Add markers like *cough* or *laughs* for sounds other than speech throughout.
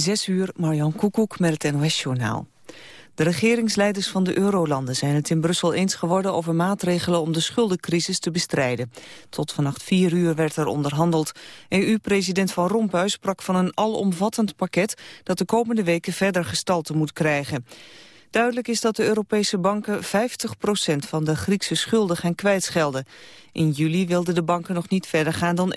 Zes uur, Marjan Koekoek met het NOS-journaal. De regeringsleiders van de eurolanden zijn het in Brussel eens geworden over maatregelen om de schuldencrisis te bestrijden. Tot vannacht vier uur werd er onderhandeld. EU-president Van Rompuy sprak van een alomvattend pakket dat de komende weken verder gestalte moet krijgen. Duidelijk is dat de Europese banken 50% van de Griekse schulden gaan kwijtschelden. In juli wilden de banken nog niet verder gaan dan 21%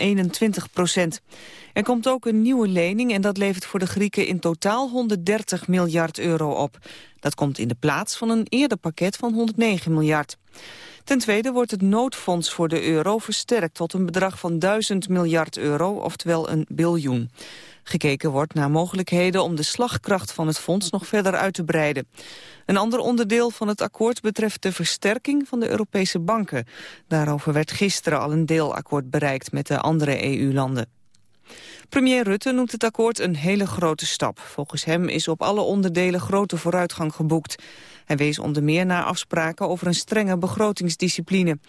Er komt ook een nieuwe lening en dat levert voor de Grieken in totaal 130 miljard euro op. Dat komt in de plaats van een eerder pakket van 109 miljard. Ten tweede wordt het noodfonds voor de euro versterkt tot een bedrag van 1000 miljard euro, oftewel een biljoen. Gekeken wordt naar mogelijkheden om de slagkracht van het fonds nog verder uit te breiden. Een ander onderdeel van het akkoord betreft de versterking van de Europese banken. Daarover werd gisteren al een deelakkoord bereikt met de andere EU-landen. Premier Rutte noemt het akkoord een hele grote stap. Volgens hem is op alle onderdelen grote vooruitgang geboekt. Hij wees onder meer naar afspraken over een strenge begrotingsdiscipline.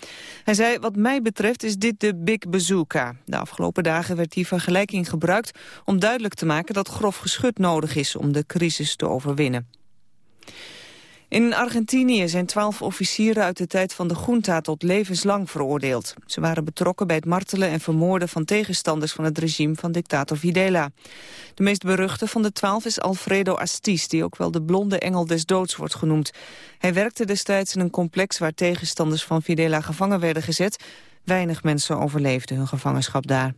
Hij zei, wat mij betreft is dit de big bazooka. De afgelopen dagen werd die vergelijking gebruikt om duidelijk te maken dat grof geschut nodig is om de crisis te overwinnen. In Argentinië zijn twaalf officieren uit de tijd van de junta tot levenslang veroordeeld. Ze waren betrokken bij het martelen en vermoorden van tegenstanders van het regime van dictator Videla. De meest beruchte van de twaalf is Alfredo Astiz, die ook wel de blonde engel des doods wordt genoemd. Hij werkte destijds in een complex waar tegenstanders van Videla gevangen werden gezet. Weinig mensen overleefden hun gevangenschap daar.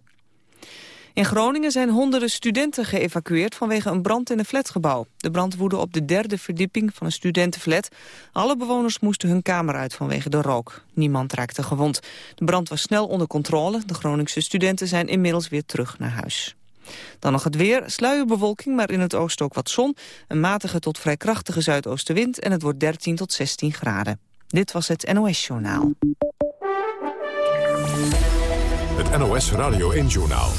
In Groningen zijn honderden studenten geëvacueerd vanwege een brand in een flatgebouw. De brand woedde op de derde verdieping van een studentenflat. Alle bewoners moesten hun kamer uit vanwege de rook. Niemand raakte gewond. De brand was snel onder controle. De Groningse studenten zijn inmiddels weer terug naar huis. Dan nog het weer, sluierbewolking, maar in het oosten ook wat zon. Een matige tot vrij krachtige zuidoostenwind en het wordt 13 tot 16 graden. Dit was het NOS Journaal. Het NOS Radio 1 Journaal.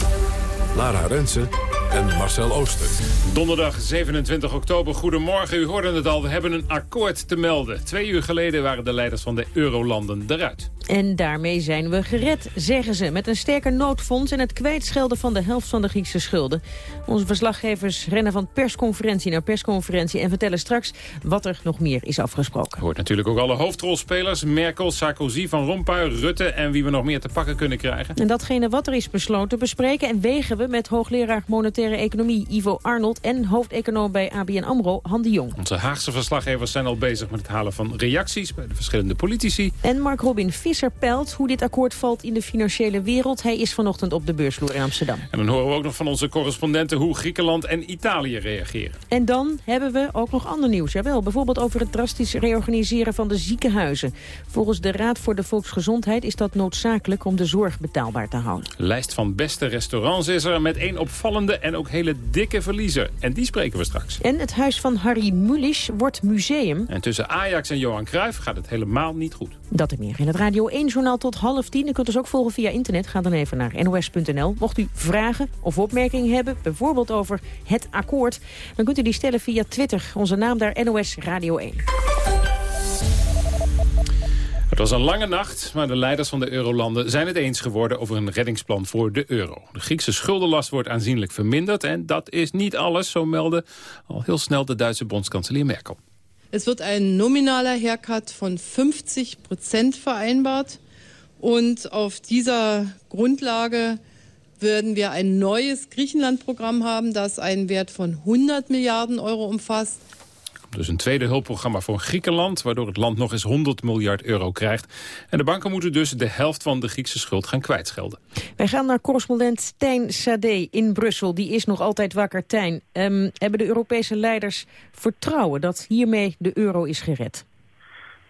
Lara Rensen en Marcel Ooster. Donderdag 27 oktober, goedemorgen. U hoorde het al, we hebben een akkoord te melden. Twee uur geleden waren de leiders van de eurolanden eruit. En daarmee zijn we gered, zeggen ze. Met een sterker noodfonds en het kwijtschelden van de helft van de Griekse schulden. Onze verslaggevers rennen van persconferentie naar persconferentie... en vertellen straks wat er nog meer is afgesproken. Hoort natuurlijk ook alle hoofdrolspelers. Merkel, Sarkozy, Van Rompuy, Rutte en wie we nog meer te pakken kunnen krijgen. En datgene wat er is besloten bespreken en wegen we... met hoogleraar monetaire economie Ivo Arnold... en hoofdeconoom bij ABN AMRO, Han de Jong. Onze Haagse verslaggevers zijn al bezig met het halen van reacties... bij de verschillende politici. En Mark Robin Visser Visser peilt hoe dit akkoord valt in de financiële wereld. Hij is vanochtend op de beursvloer in Amsterdam. En dan horen we ook nog van onze correspondenten hoe Griekenland en Italië reageren. En dan hebben we ook nog ander nieuws. Jawel, bijvoorbeeld over het drastisch reorganiseren van de ziekenhuizen. Volgens de Raad voor de Volksgezondheid is dat noodzakelijk om de zorg betaalbaar te houden. Lijst van beste restaurants is er met één opvallende en ook hele dikke verliezer. En die spreken we straks. En het huis van Harry Mulisch wordt museum. En tussen Ajax en Johan Cruijff gaat het helemaal niet goed. Dat en meer in het Radio 1-journaal tot half tien. U kunt ons ook volgen via internet. Ga dan even naar nos.nl. Mocht u vragen of opmerkingen hebben, bijvoorbeeld over het akkoord... dan kunt u die stellen via Twitter. Onze naam daar NOS Radio 1. Het was een lange nacht, maar de leiders van de eurolanden zijn het eens geworden over een reddingsplan voor de euro. De Griekse schuldenlast wordt aanzienlijk verminderd en dat is niet alles, zo meldde al heel snel de Duitse bondskanselier Merkel. Es wird ein nominaler Haircut von 50 Prozent vereinbart. Und auf dieser Grundlage werden wir ein neues Griechenland-Programm haben, das einen Wert von 100 Milliarden Euro umfasst. Dus een tweede hulpprogramma voor Griekenland... waardoor het land nog eens 100 miljard euro krijgt. En de banken moeten dus de helft van de Griekse schuld gaan kwijtschelden. Wij gaan naar correspondent Tijn Sade in Brussel. Die is nog altijd wakker. Tijn, um, hebben de Europese leiders vertrouwen dat hiermee de euro is gered?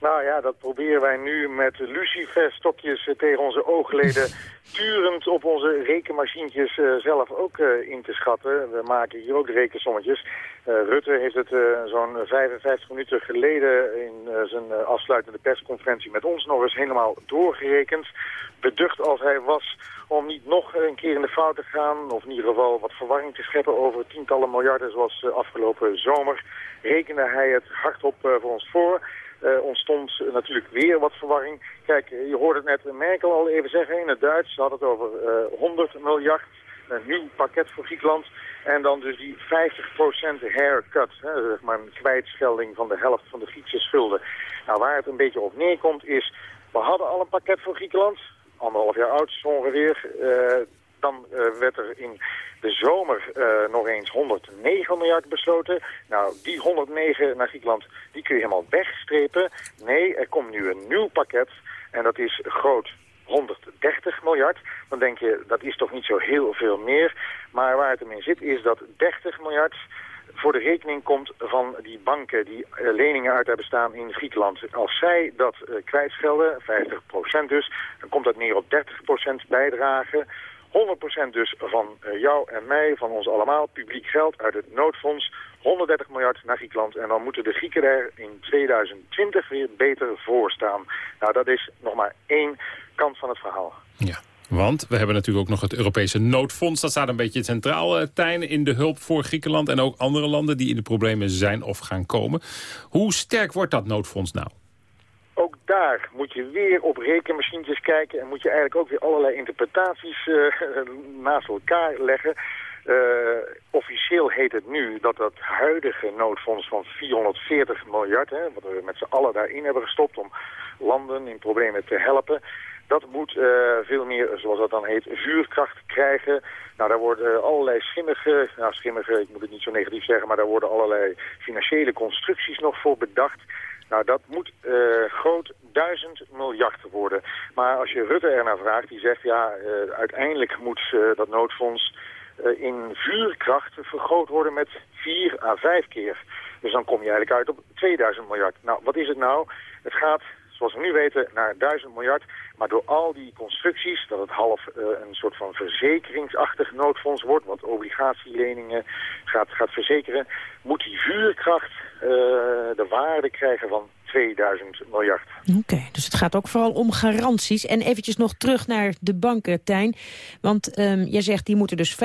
Nou ja, dat proberen wij nu met luciferstokjes tegen onze oogleden... *laughs* turend op onze rekenmachientjes uh, zelf ook uh, in te schatten. We maken hier ook rekensommetjes. Uh, Rutte heeft het zo'n 55 minuten geleden... in zijn afsluitende persconferentie met ons nog eens helemaal doorgerekend. Beducht als hij was om niet nog een keer in de fout te gaan... of in ieder geval wat verwarring te scheppen over tientallen miljarden... zoals afgelopen zomer, rekende hij het hardop voor ons voor... Uh, ontstond natuurlijk weer wat verwarring. Kijk, je hoorde het net Merkel al even zeggen in het Duits. Ze had het over uh, 100 miljard. Een nieuw pakket voor Griekenland. En dan dus die 50% haircut, hè, zeg maar een kwijtschelding van de helft van de Griekse schulden. Nou, waar het een beetje op neerkomt is, we hadden al een pakket voor Griekenland, anderhalf jaar oud ongeveer. Uh, dan uh, werd er in de zomer uh, nog eens 109 miljard besloten. Nou, die 109 naar Griekenland, die kun je helemaal wegstrepen. Nee, er komt nu een nieuw pakket en dat is groot 130 miljard. Dan denk je, dat is toch niet zo heel veel meer. Maar waar het hem in zit is dat 30 miljard voor de rekening komt van die banken die uh, leningen uit hebben staan in Griekenland. Als zij dat uh, kwijtschelden, 50% dus, dan komt dat neer op 30% bijdrage. 100% dus van uh, jou en mij, van ons allemaal, publiek geld uit het noodfonds. 130 miljard naar Griekenland. En dan moeten de Grieken er in 2020 weer beter voor staan. Nou, dat is nog maar één kant van het verhaal. Ja. Want we hebben natuurlijk ook nog het Europese noodfonds. Dat staat een beetje centraal, uh, Tijn, in de hulp voor Griekenland... en ook andere landen die in de problemen zijn of gaan komen. Hoe sterk wordt dat noodfonds nou? Ook daar moet je weer op rekenmachientjes kijken... en moet je eigenlijk ook weer allerlei interpretaties uh, *laughs* naast elkaar leggen... Uh, officieel heet het nu dat dat huidige noodfonds van 440 miljard... Hè, wat we met z'n allen daarin hebben gestopt om landen in problemen te helpen... Dat moet uh, veel meer, zoals dat dan heet, vuurkracht krijgen. Nou, daar worden allerlei schimmige, nou schimmige, ik moet het niet zo negatief zeggen, maar daar worden allerlei financiële constructies nog voor bedacht. Nou, dat moet uh, groot duizend miljard worden. Maar als je Rutte ernaar vraagt, die zegt, ja, uh, uiteindelijk moet dat noodfonds in vuurkracht vergroot worden met vier à vijf keer. Dus dan kom je eigenlijk uit op 2000 miljard. Nou, wat is het nou? Het gaat zoals we nu weten, naar 1000 miljard. Maar door al die constructies, dat het half uh, een soort van verzekeringsachtig noodfonds wordt... wat obligatieleningen gaat, gaat verzekeren... moet die vuurkracht uh, de waarde krijgen van 2000 miljard. Oké, dus het gaat ook vooral om garanties. En eventjes nog terug naar de banken, Tijn. Want um, jij zegt, die moeten dus 50%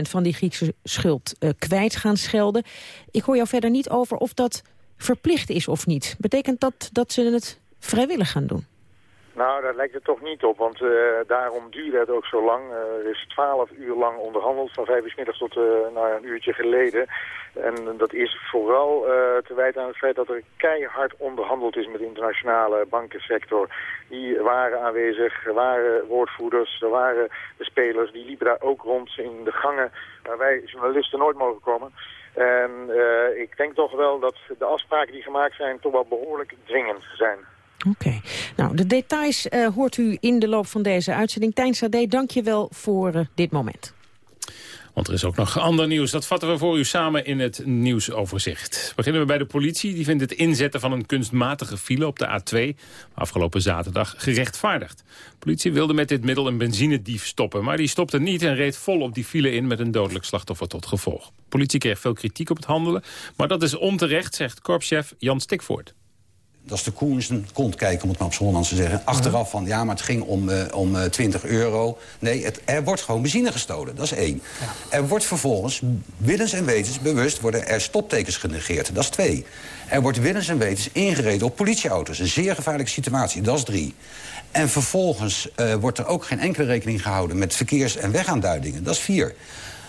van die Griekse schuld uh, kwijt gaan schelden. Ik hoor jou verder niet over of dat verplicht is of niet. Betekent dat dat ze het vrijwillig gaan doen? Nou, daar lijkt het toch niet op, want uh, daarom duurde het ook zo lang. Uh, er is twaalf uur lang onderhandeld, van vijf uur s middags tot uh, nou, een uurtje geleden. En dat is vooral te wijten aan het feit dat er keihard onderhandeld is met de internationale bankensector. Die waren aanwezig, er waren woordvoerders, er waren de spelers, die liepen daar ook rond in de gangen waar wij journalisten nooit mogen komen. En ik denk toch wel dat de afspraken die gemaakt zijn toch wel behoorlijk dwingend zijn. Oké. Nou, de details uh, hoort u in de loop van deze uitzending. Tijn Sade, dank je wel voor uh, dit moment. Want er is ook nog ander nieuws. Dat vatten we voor u samen in het nieuwsoverzicht. Beginnen we bij de politie. Die vindt het inzetten van een kunstmatige file op de A2... afgelopen zaterdag gerechtvaardigd. De politie wilde met dit middel een benzinedief stoppen... maar die stopte niet en reed vol op die file in... met een dodelijk slachtoffer tot gevolg. De politie kreeg veel kritiek op het handelen... maar dat is onterecht, zegt korpschef Jan Stikvoort dat is de koe in zijn kont kijken, om het maar op z'n Hollands te zeggen. Achteraf van, ja, maar het ging om, uh, om uh, 20 euro. Nee, het, er wordt gewoon benzine gestolen, dat is één. Ja. Er wordt vervolgens, willens en wetens, bewust... worden er stoptekens genegeerd, dat is twee. Er wordt willens en wetens ingereden op politieauto's. Een zeer gevaarlijke situatie, dat is drie. En vervolgens uh, wordt er ook geen enkele rekening gehouden... met verkeers- en wegaanduidingen, dat is vier.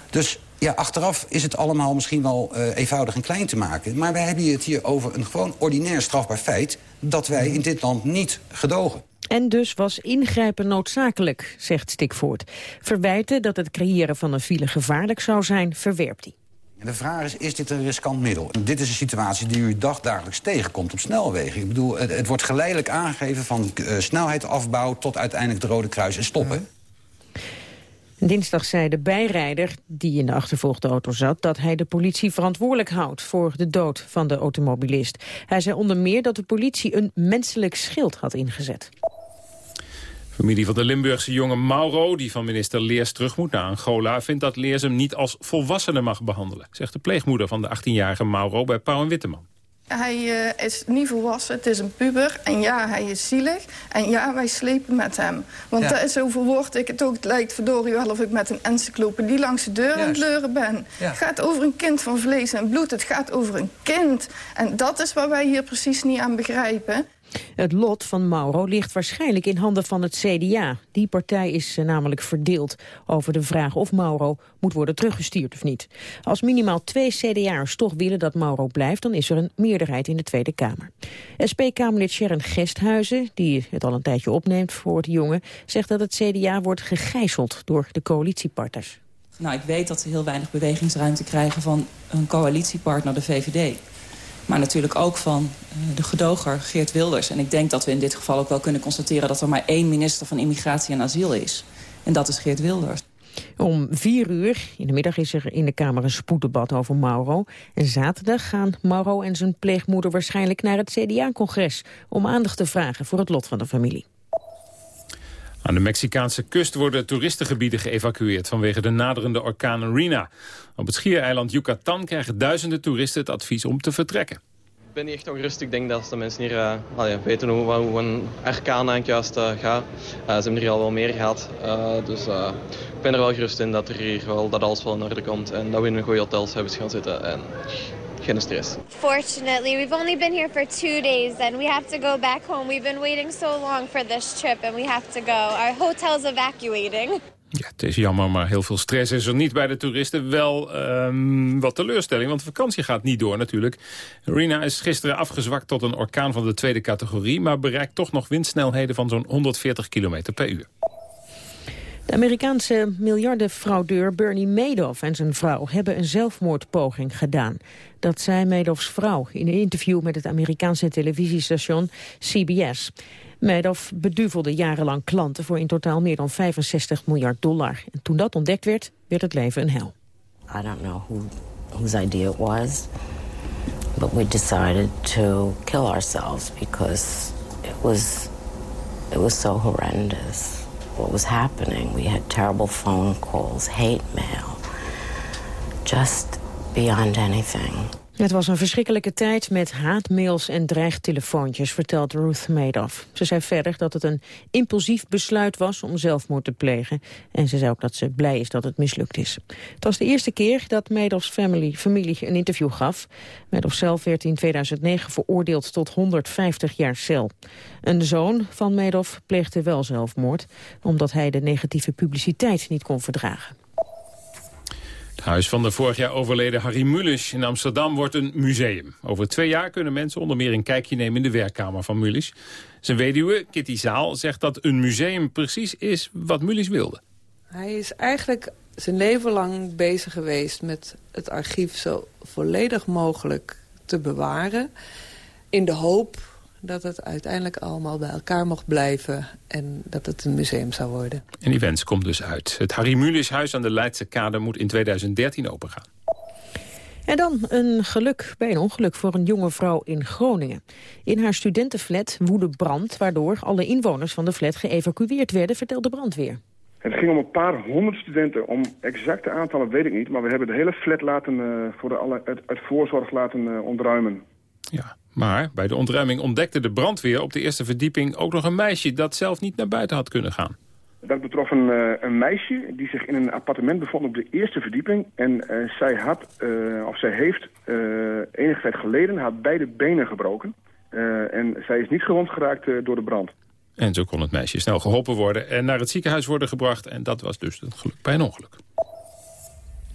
Dus ja, achteraf is het allemaal misschien wel uh, eenvoudig en klein te maken. Maar wij hebben het hier over een gewoon ordinair strafbaar feit... dat wij in dit land niet gedogen. En dus was ingrijpen noodzakelijk, zegt Stikvoort. Verwijten dat het creëren van een file gevaarlijk zou zijn, verwerpt hij. De vraag is, is dit een riskant middel? En dit is een situatie die u dagdagelijks tegenkomt op snelwegen. Ik bedoel, het, het wordt geleidelijk aangegeven van uh, snelheidsafbouw... tot uiteindelijk het Rode Kruis en stoppen. Dinsdag zei de bijrijder, die in de achtervolgde auto zat... dat hij de politie verantwoordelijk houdt voor de dood van de automobilist. Hij zei onder meer dat de politie een menselijk schild had ingezet. Familie van de Limburgse jongen Mauro, die van minister Leers terug moet naar Angola... vindt dat Leers hem niet als volwassene mag behandelen... zegt de pleegmoeder van de 18-jarige Mauro bij Pauw en Witteman. Hij uh, is niet volwassen, het is een puber. En ja, hij is zielig. En ja, wij slepen met hem. Want ja. dat is zo verwoord ik het ook. Het lijkt verdorie wel of ik met een encyclopedie langs de deur aan het leuren ben. Ja. Het gaat over een kind van vlees en bloed. Het gaat over een kind. En dat is wat wij hier precies niet aan begrijpen. Het lot van Mauro ligt waarschijnlijk in handen van het CDA. Die partij is eh, namelijk verdeeld over de vraag of Mauro moet worden teruggestuurd of niet. Als minimaal twee CDA'ers toch willen dat Mauro blijft... dan is er een meerderheid in de Tweede Kamer. SP-Kamerlid Sharon Gesthuizen, die het al een tijdje opneemt voor de jongen... zegt dat het CDA wordt gegijzeld door de coalitiepartners. Nou, ik weet dat ze heel weinig bewegingsruimte krijgen van een coalitiepartner, de VVD. Maar natuurlijk ook van eh, de gedoger Geert Wilders. En ik denk dat we in dit geval ook wel kunnen constateren... dat er maar één minister van Immigratie en Asiel is. En dat is Geert Wilders. Om vier uur in de middag is er in de Kamer een spoeddebat over Mauro. En zaterdag gaan Mauro en zijn pleegmoeder waarschijnlijk naar het CDA-congres... om aandacht te vragen voor het lot van de familie. Aan de Mexicaanse kust worden toeristengebieden geëvacueerd vanwege de naderende orkaan Rina. Op het schiereiland Yucatan krijgen duizenden toeristen het advies om te vertrekken. Ik ben niet echt ongerust. Ik denk dat de mensen hier uh, weten hoe, een orkaan eigenlijk juist uh, gaat. Uh, ze hebben hier al wel meer gehad. dus ik ben er wel gerust in dat, er hier wel, dat alles wel in orde komt. En dat we in een goede hotels hebben gaan zitten. En geen stress. Fortunately, we've only been here for two days and we have to go back home. We've been waiting so long for this trip and we have to go. Our hotel's evacuating. Ja, het is jammer, maar heel veel stress is er niet bij de toeristen. Wel um, wat teleurstelling, want de vakantie gaat niet door natuurlijk. Rina is gisteren afgezwakt tot een orkaan van de tweede categorie... maar bereikt toch nog windsnelheden van zo'n 140 km per uur. De Amerikaanse miljardenfraudeur Bernie Madoff en zijn vrouw hebben een zelfmoordpoging gedaan. Dat zei Madoffs vrouw in een interview met het Amerikaanse televisiestation CBS. Madoff beduvelde jarenlang klanten voor in totaal meer dan 65 miljard dollar. En toen dat ontdekt werd, werd het leven een hel. I don't know who, whose idea it was, but we decided to kill ourselves because it was, it was so horrendous what was happening. We had terrible phone calls, hate mail, just beyond anything. Het was een verschrikkelijke tijd met haatmails en dreigtelefoontjes, vertelt Ruth Madoff. Ze zei verder dat het een impulsief besluit was om zelfmoord te plegen. En ze zei ook dat ze blij is dat het mislukt is. Het was de eerste keer dat Madoffs family, familie een interview gaf. Madoff zelf werd in 2009 veroordeeld tot 150 jaar cel. Een zoon van Madoff pleegde wel zelfmoord, omdat hij de negatieve publiciteit niet kon verdragen. Huis van de vorig jaar overleden Harry Mulisch in Amsterdam wordt een museum. Over twee jaar kunnen mensen onder meer een kijkje nemen in de werkkamer van Mulisch. Zijn weduwe, Kitty Zaal, zegt dat een museum precies is wat Mulisch wilde. Hij is eigenlijk zijn leven lang bezig geweest met het archief zo volledig mogelijk te bewaren. In de hoop dat het uiteindelijk allemaal bij elkaar mocht blijven... en dat het een museum zou worden. En die wens komt dus uit. Het Harry Mulisch huis aan de Leidse Kade moet in 2013 opengaan. En dan een geluk bij een ongeluk voor een jonge vrouw in Groningen. In haar studentenflat woedde brand, waardoor alle inwoners van de flat geëvacueerd werden, vertelt de brandweer. Het ging om een paar honderd studenten. Om exacte aantallen weet ik niet, maar we hebben de hele flat laten, uh, voor de alle, uit, uit voorzorg laten uh, ontruimen. Ja, maar bij de ontruiming ontdekte de brandweer op de eerste verdieping ook nog een meisje dat zelf niet naar buiten had kunnen gaan. Dat betrof een, uh, een meisje die zich in een appartement bevond op de eerste verdieping. En uh, zij had, uh, of zij heeft enige tijd geleden haar beide benen gebroken. en zij is niet gewond geraakt door de brand. En zo kon het meisje snel geholpen worden en naar het ziekenhuis worden gebracht. En dat was dus het geluk bij een ongeluk.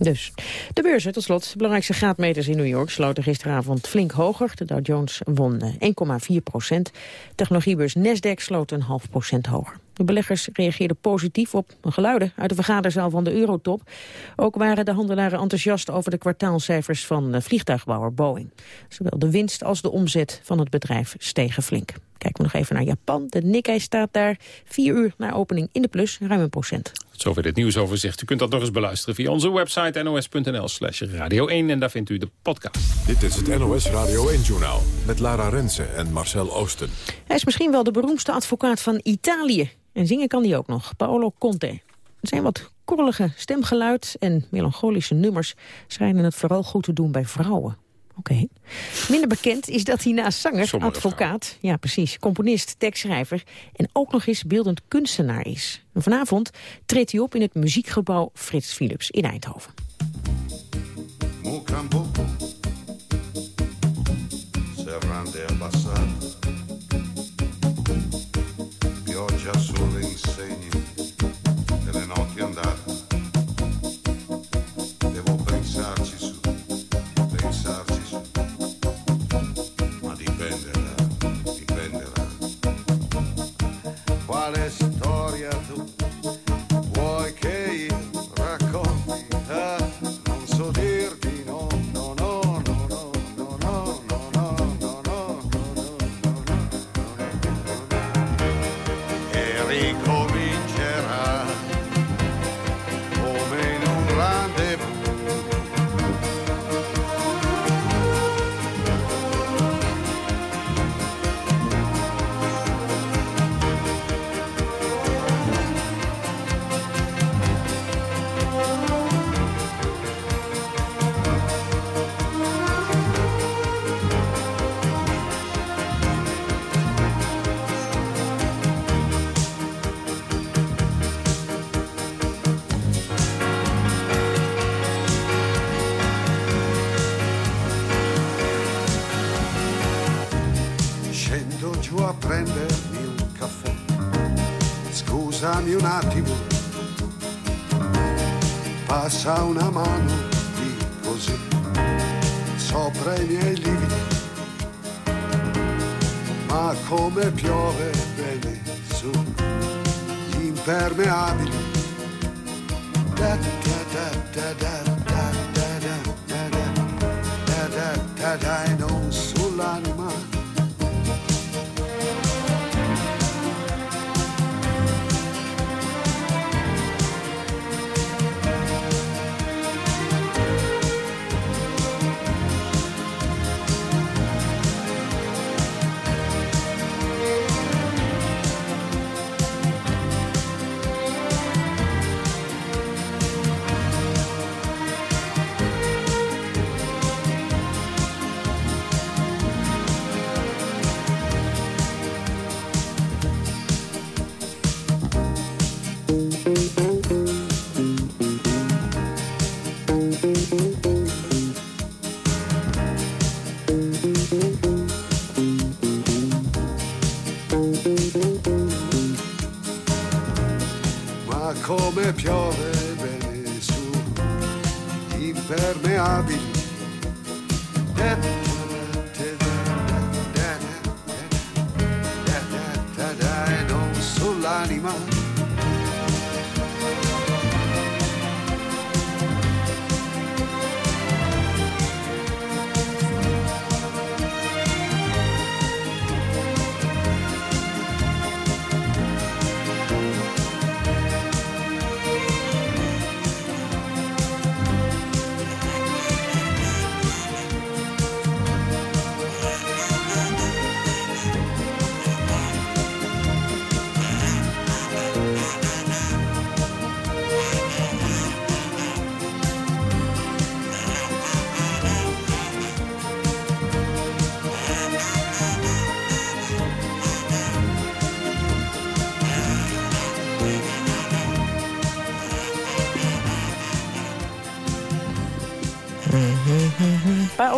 Dus de beurzen tot slot. De belangrijkste graadmeters in New York sloten gisteravond flink hoger. De Dow Jones won 1,4 eh, procent. Technologiebeurs Nasdaq sloot een half procent hoger. De beleggers reageerden positief op geluiden uit de vergaderzaal van de Eurotop. Ook waren de handelaren enthousiast over de kwartaalcijfers van eh, vliegtuigbouwer Boeing. Zowel de winst als de omzet van het bedrijf stegen flink. Kijken we nog even naar Japan. De Nikkei staat daar vier uur na opening in de plus, ruim een procent. Zover dit nieuwsoverzicht. U kunt dat nog eens beluisteren via onze website nos.nl slash radio 1. En daar vindt u de podcast. Dit is het NOS Radio 1-journaal met Lara Rensen en Marcel Oosten. Hij is misschien wel de beroemdste advocaat van Italië. En zingen kan hij ook nog, Paolo Conte. Er zijn wat korrelige stemgeluid en melancholische nummers... schijnen het vooral goed te doen bij vrouwen. Oké. Minder bekend is dat hij naast zanger, advocaat... ja precies, componist, tekstschrijver... en ook nog eens beeldend kunstenaar is. En vanavond treedt hij op in het muziekgebouw Frits Philips in Eindhoven. town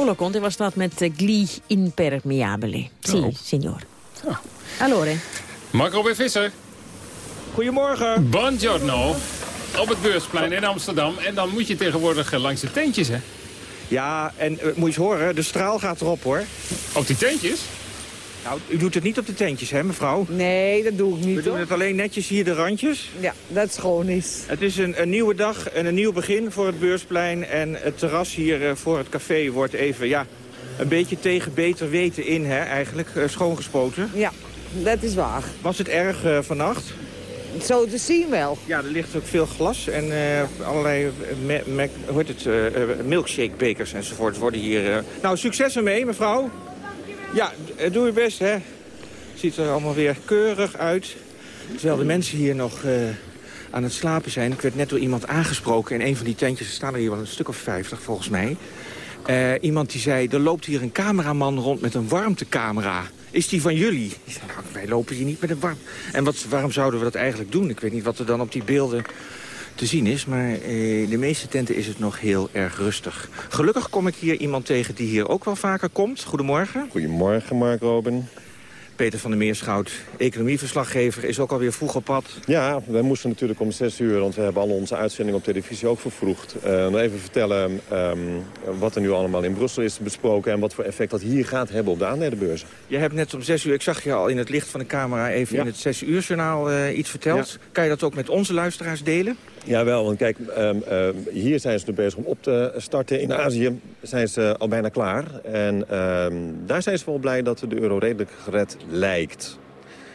Paolo Conte was dat met eh, Gli Impermeabile. Sì, Oh. signor. Allora. Mark Robin Visser. Goedemorgen. Buongiorno. Op het beursplein in Amsterdam. En dan moet je tegenwoordig eh, langs de tentjes, hè? Ja, en eh, moet je eens horen, de straal gaat erop, hoor. Op die tentjes? Nou, u doet het niet op de tentjes, hè, mevrouw? Nee, dat doe ik niet, We doen hoor. het alleen netjes hier, de randjes. Ja, dat is gewoon iets. Het is een, een nieuwe dag en een nieuw begin voor het beursplein. En het terras hier eh, voor het café wordt even, ja, een beetje tegen beter weten in, hè, eigenlijk, eh, schoongespoten. Ja, dat is waar. Was het erg eh, vannacht? Zo te zien wel. Ja, er ligt ook veel glas en allerlei me, me- hoe heet het, eh, milkshake bekers enzovoort worden hier... Nou, succes ermee, mevrouw. Ja, eh, doe je best, hè. Ziet er allemaal weer keurig uit. Terwijl de mensen hier nog eh, aan het slapen zijn. Ik werd net door iemand aangesproken in een van die tentjes. Er staan er hier wel een stuk of vijftig, volgens mij. Eh, iemand die zei, er loopt hier een cameraman rond met een warmtecamera. Is die van jullie? Ik zei, nou, wij lopen hier niet met een warm... En wat, waarom zouden we dat eigenlijk doen? Ik weet niet wat er dan op die beelden te zien is. Maar eh, de meeste tenten is het nog heel erg rustig. Gelukkig kom ik hier iemand tegen die hier ook wel vaker komt. Goedemorgen. Goedemorgen, Mark Robin. Peter van der Meerschout, economieverslaggever, is ook alweer vroeg op pad. Ja, wij moesten natuurlijk om zes uur, want we hebben al onze uitzendingen op televisie ook vervroegd. Uh, nog even vertellen um, wat er nu allemaal in Brussel is besproken... en wat voor effect dat hier gaat hebben op de aandelenbeurzen. Je hebt net om zes uur, ik zag je al in het licht van de camera... even in het zes uur journaal uh, iets verteld. Kan je dat ook met onze luisteraars delen? Jawel, want kijk, um, um, hier zijn ze nu bezig om op te starten. In Azië zijn ze al bijna klaar. En um, daar zijn ze wel blij dat de euro redelijk gered lijkt.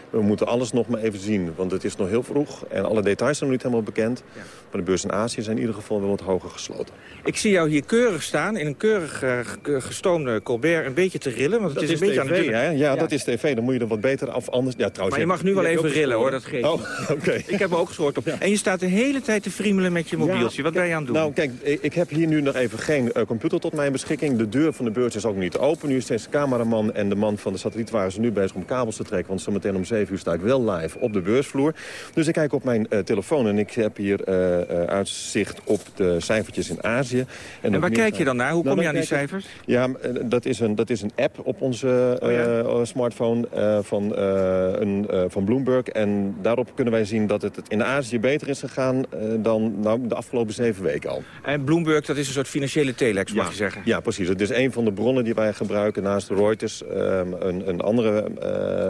We moeten alles nog maar even zien, want het is nog heel vroeg. En alle details zijn nog niet helemaal bekend. Maar de beurs in Azië zijn in ieder geval wel wat hoger gesloten. Ik zie jou hier keurig staan, in een keurig uh, gestoomde Colbert, een beetje te rillen. Want het is een TV, beetje aan het? Ja, ja, dat is tv. Dan moet je er wat beter af anders... Ja, trouwens, maar je mag nu wel even rillen, hoor. Dat geeft Oh, *laughs* oké. Okay. *laughs* Ik heb ook geschoord op. Ja. En je staat de hele tijd te friemelen met je mobieltje. wat ben je aan het doen? Nou, kijk, ik heb hier nu nog even geen uh, computer tot mijn beschikking. De deur van de beurs is ook niet open. Nu is steeds de cameraman en de man van de satelliet waren ze nu bezig om kabels te trekken. Want zometeen om 7 uur sta ik wel live op de beursvloer. Dus ik kijk op mijn uh, telefoon en ik heb hier uitzicht op de cijfertjes in Azië. En, en waar kijk je dan naar? Hoe kom nou, je aan die cijfers? Ja, dat is een, dat is een app op onze oh, ja? smartphone van, een, van Bloomberg. En daarop kunnen wij zien dat het in Azië beter is gegaan dan nou, de afgelopen zeven weken al. En Bloomberg, dat is een soort financiële telex, mag ja, je zeggen? Ja, precies. Het is een van de bronnen die wij gebruiken naast Reuters. Um, een, een andere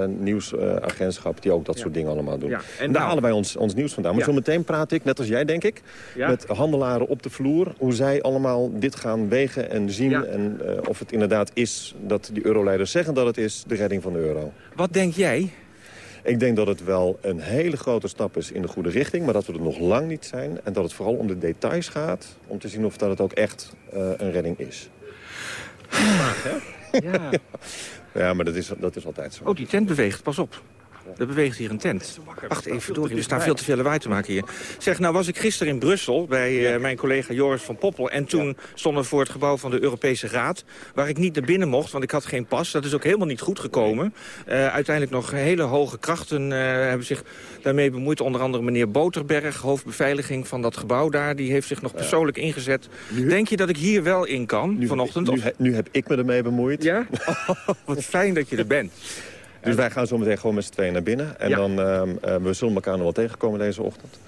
nieuwsagentschap die ook dat ja. soort dingen allemaal doen. En, daar nou, halen wij ons, ons nieuws vandaan. Maar zo meteen praat ik, net als jij denk ik, met handelaren op de vloer... hoe zij allemaal dit gaan wegen en zien. En uh, of het inderdaad is dat die euroleiders zeggen dat het is de redding van de euro. Wat denk jij? Ik denk dat het wel een hele grote stap is in de goede richting... maar dat we er nog lang niet zijn. En dat het vooral om de details gaat... om te zien of dat het ook echt uh, een redding is. Hè? *laughs* Ja. ja, maar dat is, dat is altijd zo. Oh, die tent beweegt. Pas op. Er beweegt hier een tent. Wacht even door, er staan veel te veel lawaai te maken hier. Zeg, nou was ik gisteren in Brussel bij uh, mijn collega Joris van Poppel... en toen ja. stonden we voor het gebouw van de Europese Raad... waar ik niet naar binnen mocht, want ik had geen pas. Dat is ook helemaal niet goed gekomen. Uh, uiteindelijk nog hele hoge krachten uh, hebben zich daarmee bemoeid. Onder andere meneer Boterberg, hoofdbeveiliging van dat gebouw daar... die heeft zich nog persoonlijk ingezet. Nu? Denk je dat ik hier wel in kan nu, vanochtend? Nu, nu heb ik me ermee bemoeid. Ja? Oh, *laughs* wat fijn dat je er bent. Dus wij gaan zo meteen gewoon met z'n tweeën naar binnen. En ja. dan, um, uh, we zullen elkaar nog wel tegenkomen deze ochtend.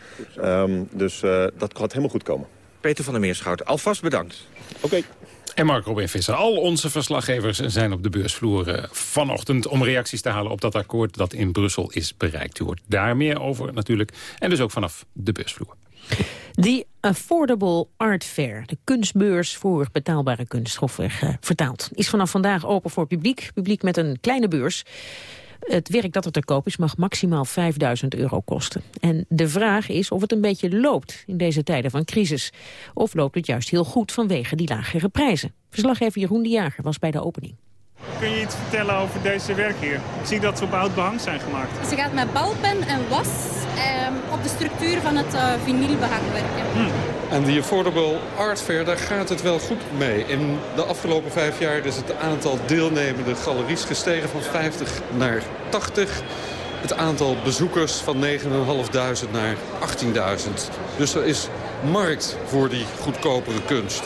Um, dus uh, dat gaat helemaal goed komen. Peter van der Meerschout, alvast bedankt. Oké. Okay. En Mark Robin Visser. Al onze verslaggevers zijn op de beursvloer uh, vanochtend... om reacties te halen op dat akkoord dat in Brussel is bereikt. U hoort daar meer over natuurlijk. En dus ook vanaf de beursvloer. Die Affordable Art Fair, de kunstbeurs voor betaalbare kunst, uh, vertaald, is vanaf vandaag open voor publiek. Publiek met een kleine beurs. Het werk dat er te koop is mag maximaal 5000 euro kosten. En de vraag is of het een beetje loopt in deze tijden van crisis. Of loopt het juist heel goed vanwege die lagere prijzen. Verslaggever Jeroen de Jager was bij de opening. Kun je iets vertellen over deze werk hier? Ik zie dat ze op oud behang zijn gemaakt. Ze gaat met balpen en was eh, op de structuur van het uh, vinylbehang werken. Hmm. En die Affordable Art Fair, daar gaat het wel goed mee. In de afgelopen vijf jaar is het aantal deelnemende galeries gestegen van 50 naar 80. Het aantal bezoekers van 9.500 naar 18.000. Dus er is markt voor die goedkopere kunst.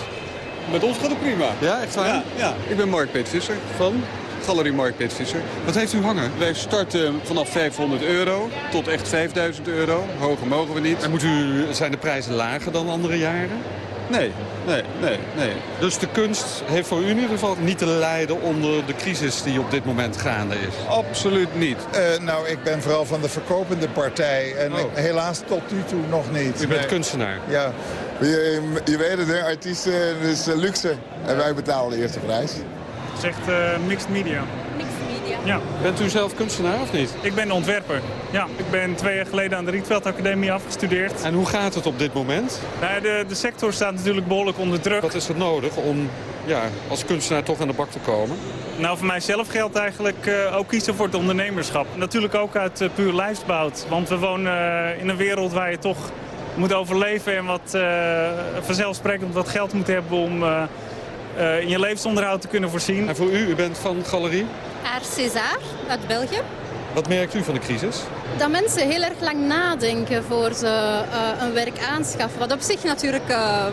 Met ons gaat het prima. Ja, echt waar? Ja, ja. ik ben Mark Peet Visser van Galerie Mark Peet Visser. Wat heeft u hangen? Wij starten vanaf 500 euro tot echt 5000 euro. Hoger mogen we niet. En moet u, zijn de prijzen lager dan andere jaren? Nee, nee, nee, nee. Dus de kunst heeft voor u in ieder geval niet te lijden onder de crisis die op dit moment gaande is? Absoluut niet. Uh, nou, ik ben vooral van de verkopende partij en oh. ik, helaas tot nu toe nog niet. U bent nee. kunstenaar? Ja. Je, je weet het, hè, artiesten, dus uh, luxe. En wij betalen de eerste prijs. Het is echt uh, mixed media. Media. Ja. Bent u zelf kunstenaar of niet? Ik ben ontwerper. Ja, ik ben twee jaar geleden aan de Rietveld Academie afgestudeerd. En hoe gaat het op dit moment? Nou, de, de sector staat natuurlijk behoorlijk onder druk. Wat is er nodig om ja, als kunstenaar toch aan de bak te komen? Nou, voor mijzelf geldt eigenlijk uh, ook kiezen voor het ondernemerschap. Natuurlijk ook uit uh, puur lijfsbehoud. Want we wonen uh, in een wereld waar je toch moet overleven... en wat vanzelfsprekend wat geld moet hebben om in je levensonderhoud te kunnen voorzien. En voor u, u bent van Galerie? Art César uit België. Wat merkt u van de crisis? Dat mensen heel erg lang nadenken voor ze uh, een werk aanschaffen. Wat op zich natuurlijk uh,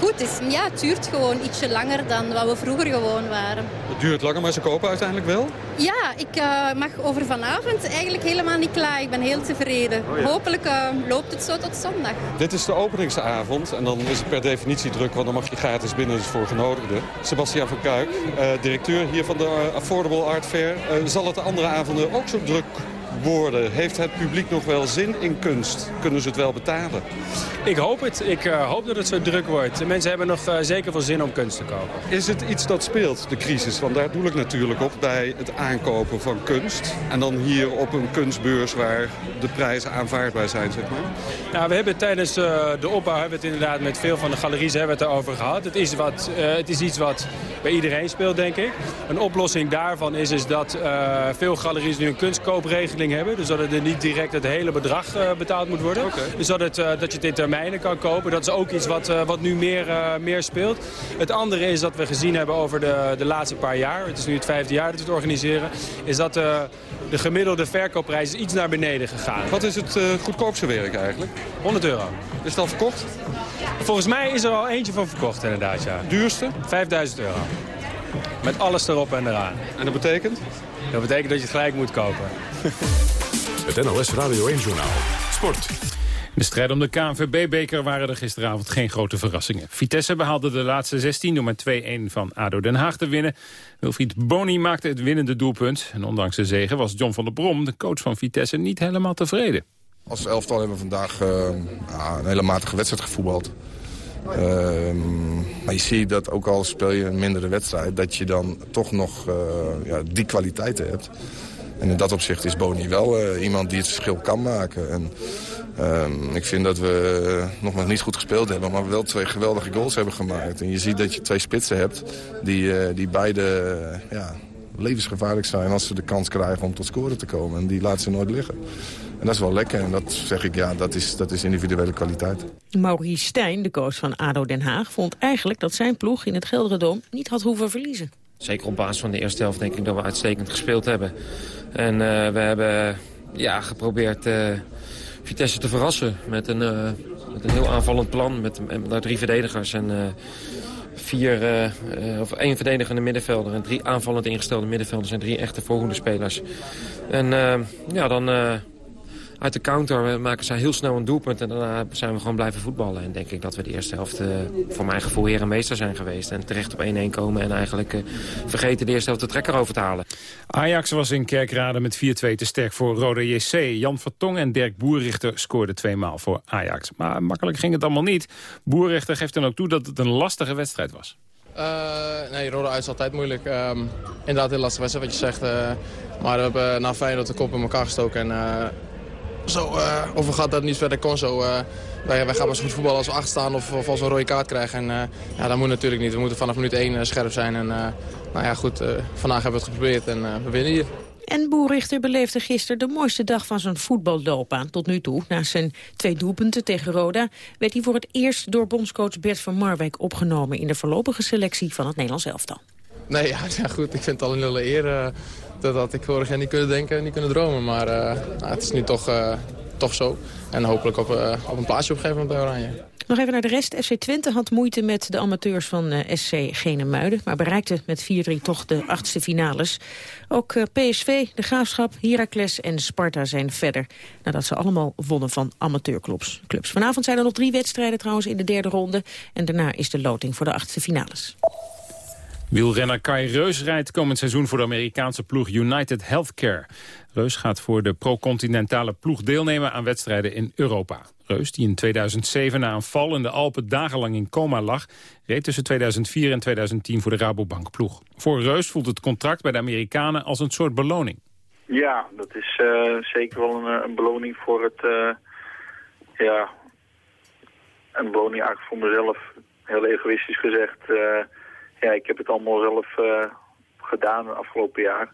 goed is. Ja, het duurt gewoon ietsje langer dan wat we vroeger gewoon waren. Het duurt langer, maar ze kopen uiteindelijk wel? Ja, ik uh, mag over vanavond eigenlijk helemaal niet klaar. Ik ben heel tevreden. Oh, ja. Hopelijk uh, loopt het zo tot zondag. Dit is de openingsavond en dan is het per definitie druk, want dan mag je gratis binnen dus voor genodigden. Sebastian van Kuik, uh, directeur hier van de Affordable Art Fair. zal het de andere avonden ook zo druk worden. Heeft het publiek nog wel zin in kunst? Kunnen ze het wel betalen? Ik hoop het. Ik uh, hoop dat het zo druk wordt. De mensen hebben nog uh, zeker veel zin om kunst te kopen. Is het iets dat speelt, de crisis? Want daar doe ik natuurlijk op bij het aankopen van kunst. En dan hier op een kunstbeurs waar de prijzen aanvaardbaar zijn, zeg maar. Nou, we hebben tijdens uh, de opbouw hebben we het inderdaad met veel van de galeries hebben we het erover gehad. Het is, wat, het is iets wat bij iedereen speelt, denk ik. Een oplossing daarvan is, is dat veel galeries nu een kunstkoopregeling hebben. Dus dat het er niet direct het hele bedrag uh, betaald moet worden. Okay. Dus dat, het, uh, dat je het in termijnen kan kopen. Dat is ook iets wat, uh, wat nu meer, meer speelt. Het andere is dat we gezien hebben over de, de laatste paar jaar. Het is nu het vijfde jaar dat we het organiseren. Is dat de gemiddelde verkoopprijs iets naar beneden gegaan. Wat is het goedkoopste werk eigenlijk? 100 euro. Is het al verkocht? Volgens mij is er al eentje van verkocht inderdaad, ja. Duurste? 5000 euro. Met alles erop en eraan. En dat betekent? Dat betekent dat je het gelijk moet kopen. *laughs* Het NOS Radio 1 Journaal. Sport. In de strijd om de KNVB-beker waren er gisteravond geen grote verrassingen. Vitesse behaalde de laatste 16 door met 2-1 van ADO Den Haag te winnen. Wilfried Boni maakte het winnende doelpunt. En ondanks de zegen was John van der Brom, de coach van Vitesse, niet helemaal tevreden. Als elftal hebben we vandaag uh, een hele matige wedstrijd gevoetbald. Uh, maar je ziet dat ook al speel je een mindere wedstrijd... dat je dan toch nog uh, ja, die kwaliteiten hebt. En in dat opzicht is Boni wel uh, iemand die het verschil kan maken. En, uh, ik vind dat we uh, nog maar niet goed gespeeld hebben... maar wel twee geweldige goals hebben gemaakt. En je ziet dat je twee spitsen hebt die, die beide ja, levensgevaarlijk zijn... als ze de kans krijgen om tot scoren te komen. En die laten ze nooit liggen. En dat is wel lekker. En dat zeg ik, ja, dat is, dat is individuele kwaliteit. Maurice Stijn, de coach van ADO Den Haag... vond eigenlijk dat zijn ploeg in het Gelderdoom niet had hoeven verliezen. Zeker op basis van de eerste helft denk ik dat we uitstekend gespeeld hebben. En uh, we hebben ja, geprobeerd uh, Vitesse te verrassen met een, uh, met een heel aanvallend plan. Met, met drie verdedigers en vier, of één verdedigende middenvelder en drie aanvallend ingestelde middenvelders en drie echte voorhoede spelers. En ja, dan uit de counter maken zij heel snel een doelpunt. En daarna zijn we gewoon blijven voetballen. En denk ik dat we de eerste helft uh, voor mijn gevoel heer en meester zijn geweest. En terecht op 1-1 komen en eigenlijk uh, vergeten de eerste helft de trekker over te halen. Ajax was in Kerkrade met 4-2 te sterk voor Rode JC. Jan Vertong en Dirk Boerrichter scoorden tweemaal voor Ajax. Maar makkelijk ging het allemaal niet. Boerrichter geeft dan ook toe dat het een lastige wedstrijd was. Uh, nee, rode uit is altijd moeilijk. Um, inderdaad, heel lastig wedstrijd wat je zegt. Uh, maar we hebben na Feyenoord de kop in elkaar gestoken. En uh, zo, uh, of gaat dat niet verder kon. Zo, uh, wij, wij gaan pas goed voetballen als we achter staan of, of als we een rode kaart krijgen. En uh, ja, dat moet natuurlijk niet. We moeten vanaf minuut 1 scherp zijn. En nou ja, goed, vandaag hebben we het geprobeerd en we winnen hier. En Boerichter beleefde gisteren de mooiste dag van zijn voetballoopbaan tot nu toe. Na zijn twee doelpunten tegen Roda werd hij voor het eerst door bondscoach Bert van Marwijk opgenomen in de voorlopige selectie van het Nederlands elftal. Nee, ja, *laughs* ja goed, ik vind het al een hele eer dat had ik vorig jaar niet kunnen denken, niet kunnen dromen. Maar uh, nou, het is nu toch, uh, toch zo. En hopelijk op, uh, op een plaatsje op een gegeven moment bij Oranje. Nog even naar de rest. FC Twente had moeite met de amateurs van SC Genemuiden... maar bereikte met 4-3 toch de achtste finales. Ook PSV, de Graafschap, Heracles en Sparta zijn verder... nadat ze allemaal wonnen van amateurclubs. Clubs. Vanavond zijn er nog drie wedstrijden trouwens in de derde ronde... en daarna is de loting voor de achtste finales. Wielrenner Kai Reus rijdt komend seizoen voor de Amerikaanse ploeg United Healthcare. Reus gaat voor de pro-continentale ploeg deelnemen aan wedstrijden in Europa. Reus, die in 2007 na een val in de Alpen dagenlang in coma lag... reed tussen 2004 en 2010 voor de Rabobank ploeg. Voor Reus voelt het contract bij de Amerikanen als een soort beloning. Ja, dat is uh, zeker wel een, een, beloning voor het... Uh, ja, een beloning eigenlijk voor mezelf, heel egoïstisch gezegd... Uh, ja, ik heb het allemaal zelf uh, gedaan het afgelopen jaar.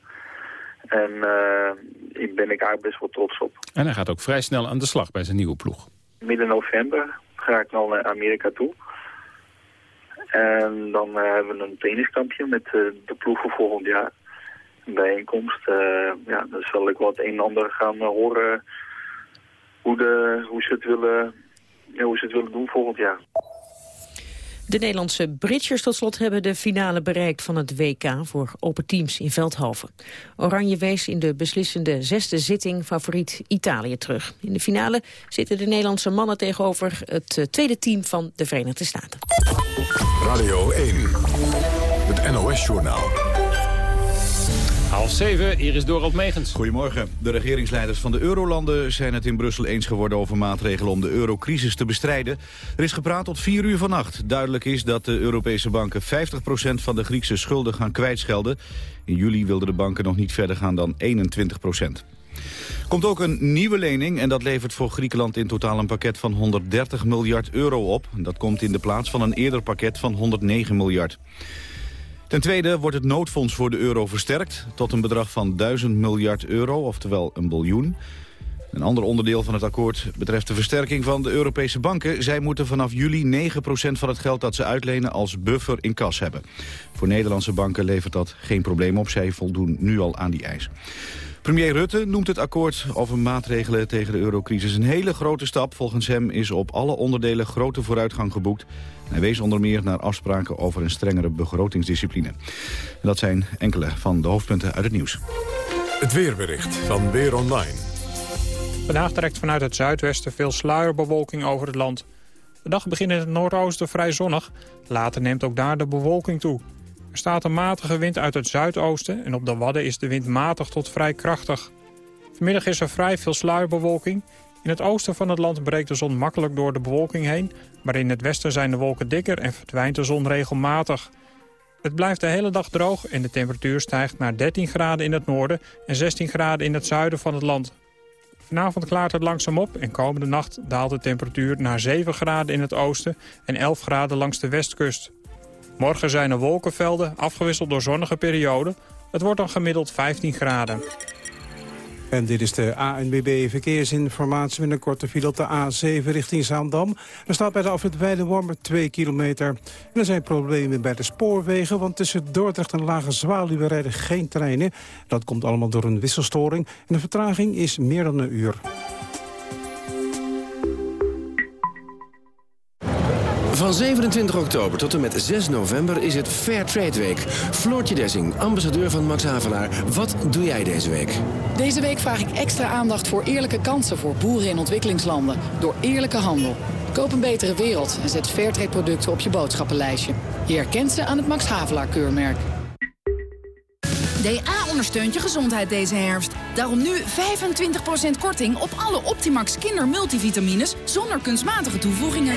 En uh, ik ben ik eigenlijk best wel trots op. En hij gaat ook vrij snel aan de slag bij zijn nieuwe ploeg. Midden november ga ik nou naar Amerika toe. En dan uh, hebben we een trainingskampje met de ploeg voor volgend jaar. Een bijeenkomst. ja, dan zal ik het een en ander gaan horen hoe, de, hoe, ze het willen, ja, hoe ze het willen doen volgend jaar. De Nederlandse bridgers tot slot hebben de finale bereikt van het WK voor open teams in Veldhoven. Oranje wees in de beslissende zesde zitting favoriet Italië terug. In de finale zitten de Nederlandse mannen tegenover het eh, tweede team van de Verenigde Staten. Radio 1, het NOS-journaal. Half zeven, hier is Dorald Megens. Goedemorgen. De regeringsleiders van de eurolanden zijn het in Brussel eens geworden over maatregelen om de eurocrisis te bestrijden. Er is gepraat tot vier uur vannacht. Duidelijk is dat de Europese banken 50% van de Griekse schulden gaan kwijtschelden. In juli wilden de banken nog niet verder gaan dan 21%. Komt ook een nieuwe lening en dat levert voor Griekenland in totaal een pakket van 130 miljard euro op. Dat komt in de plaats van een eerder pakket van 109 miljard. Ten tweede wordt het noodfonds voor de euro versterkt... tot een bedrag van 1000 miljard euro, oftewel een biljoen. Een ander onderdeel van het akkoord betreft de versterking van de Europese banken. Zij moeten vanaf juli 9% van het geld dat ze uitlenen als buffer in kas hebben. Voor Nederlandse banken levert dat geen probleem op. Zij voldoen nu al aan die eis. Premier Rutte noemt het akkoord over maatregelen tegen de eurocrisis een hele grote stap. Volgens hem is op alle onderdelen grote vooruitgang geboekt. Hij wees onder meer naar afspraken over een strengere begrotingsdiscipline. dat zijn enkele van de hoofdpunten uit het nieuws. Het weerbericht van Weer Online. Vandaag trekt vanuit het zuidwesten veel sluierbewolking over het land. De dag begint in het noordoosten vrij zonnig. Later neemt ook daar de bewolking toe. Er staat een matige wind uit het zuidoosten... en op de Wadden is de wind matig tot vrij krachtig. Vanmiddag is er vrij veel sluierbewolking. In het oosten van het land breekt de zon makkelijk door de bewolking heen... maar in het westen zijn de wolken dikker en verdwijnt de zon regelmatig. Het blijft de hele dag droog en de temperatuur stijgt naar 13 graden in het noorden... en 16 graden in het zuiden van het land. Vanavond klaart het langzaam op en komende nacht daalt de temperatuur naar 7 graden in het oosten... en 11 graden langs de westkust. Morgen zijn er wolkenvelden, afgewisseld door zonnige perioden. Het wordt dan gemiddeld 15 graden. En dit is de ANBB verkeersinformatie met een korte file op de A7 richting Zaandam. Er staat bij de afrit Weidewormer 2 kilometer. En er zijn problemen bij de spoorwegen, want tussen Dordrecht en Lage Zwaluwe rijden geen treinen. Dat komt allemaal door een wisselstoring en de vertraging is meer dan een uur. Van 27 oktober tot en met 6 november is het Fair Trade Week. Floortje Dessing, ambassadeur van Max Havelaar. Wat doe jij deze week? Deze week vraag ik extra aandacht voor eerlijke kansen voor boeren in ontwikkelingslanden. Door eerlijke handel. Koop een betere wereld en zet Fairtrade producten op je boodschappenlijstje. Je herkent ze aan het Max Havelaar keurmerk. DA ondersteunt je gezondheid deze herfst. Daarom nu 25% korting op alle Optimax kindermultivitamines zonder kunstmatige toevoegingen.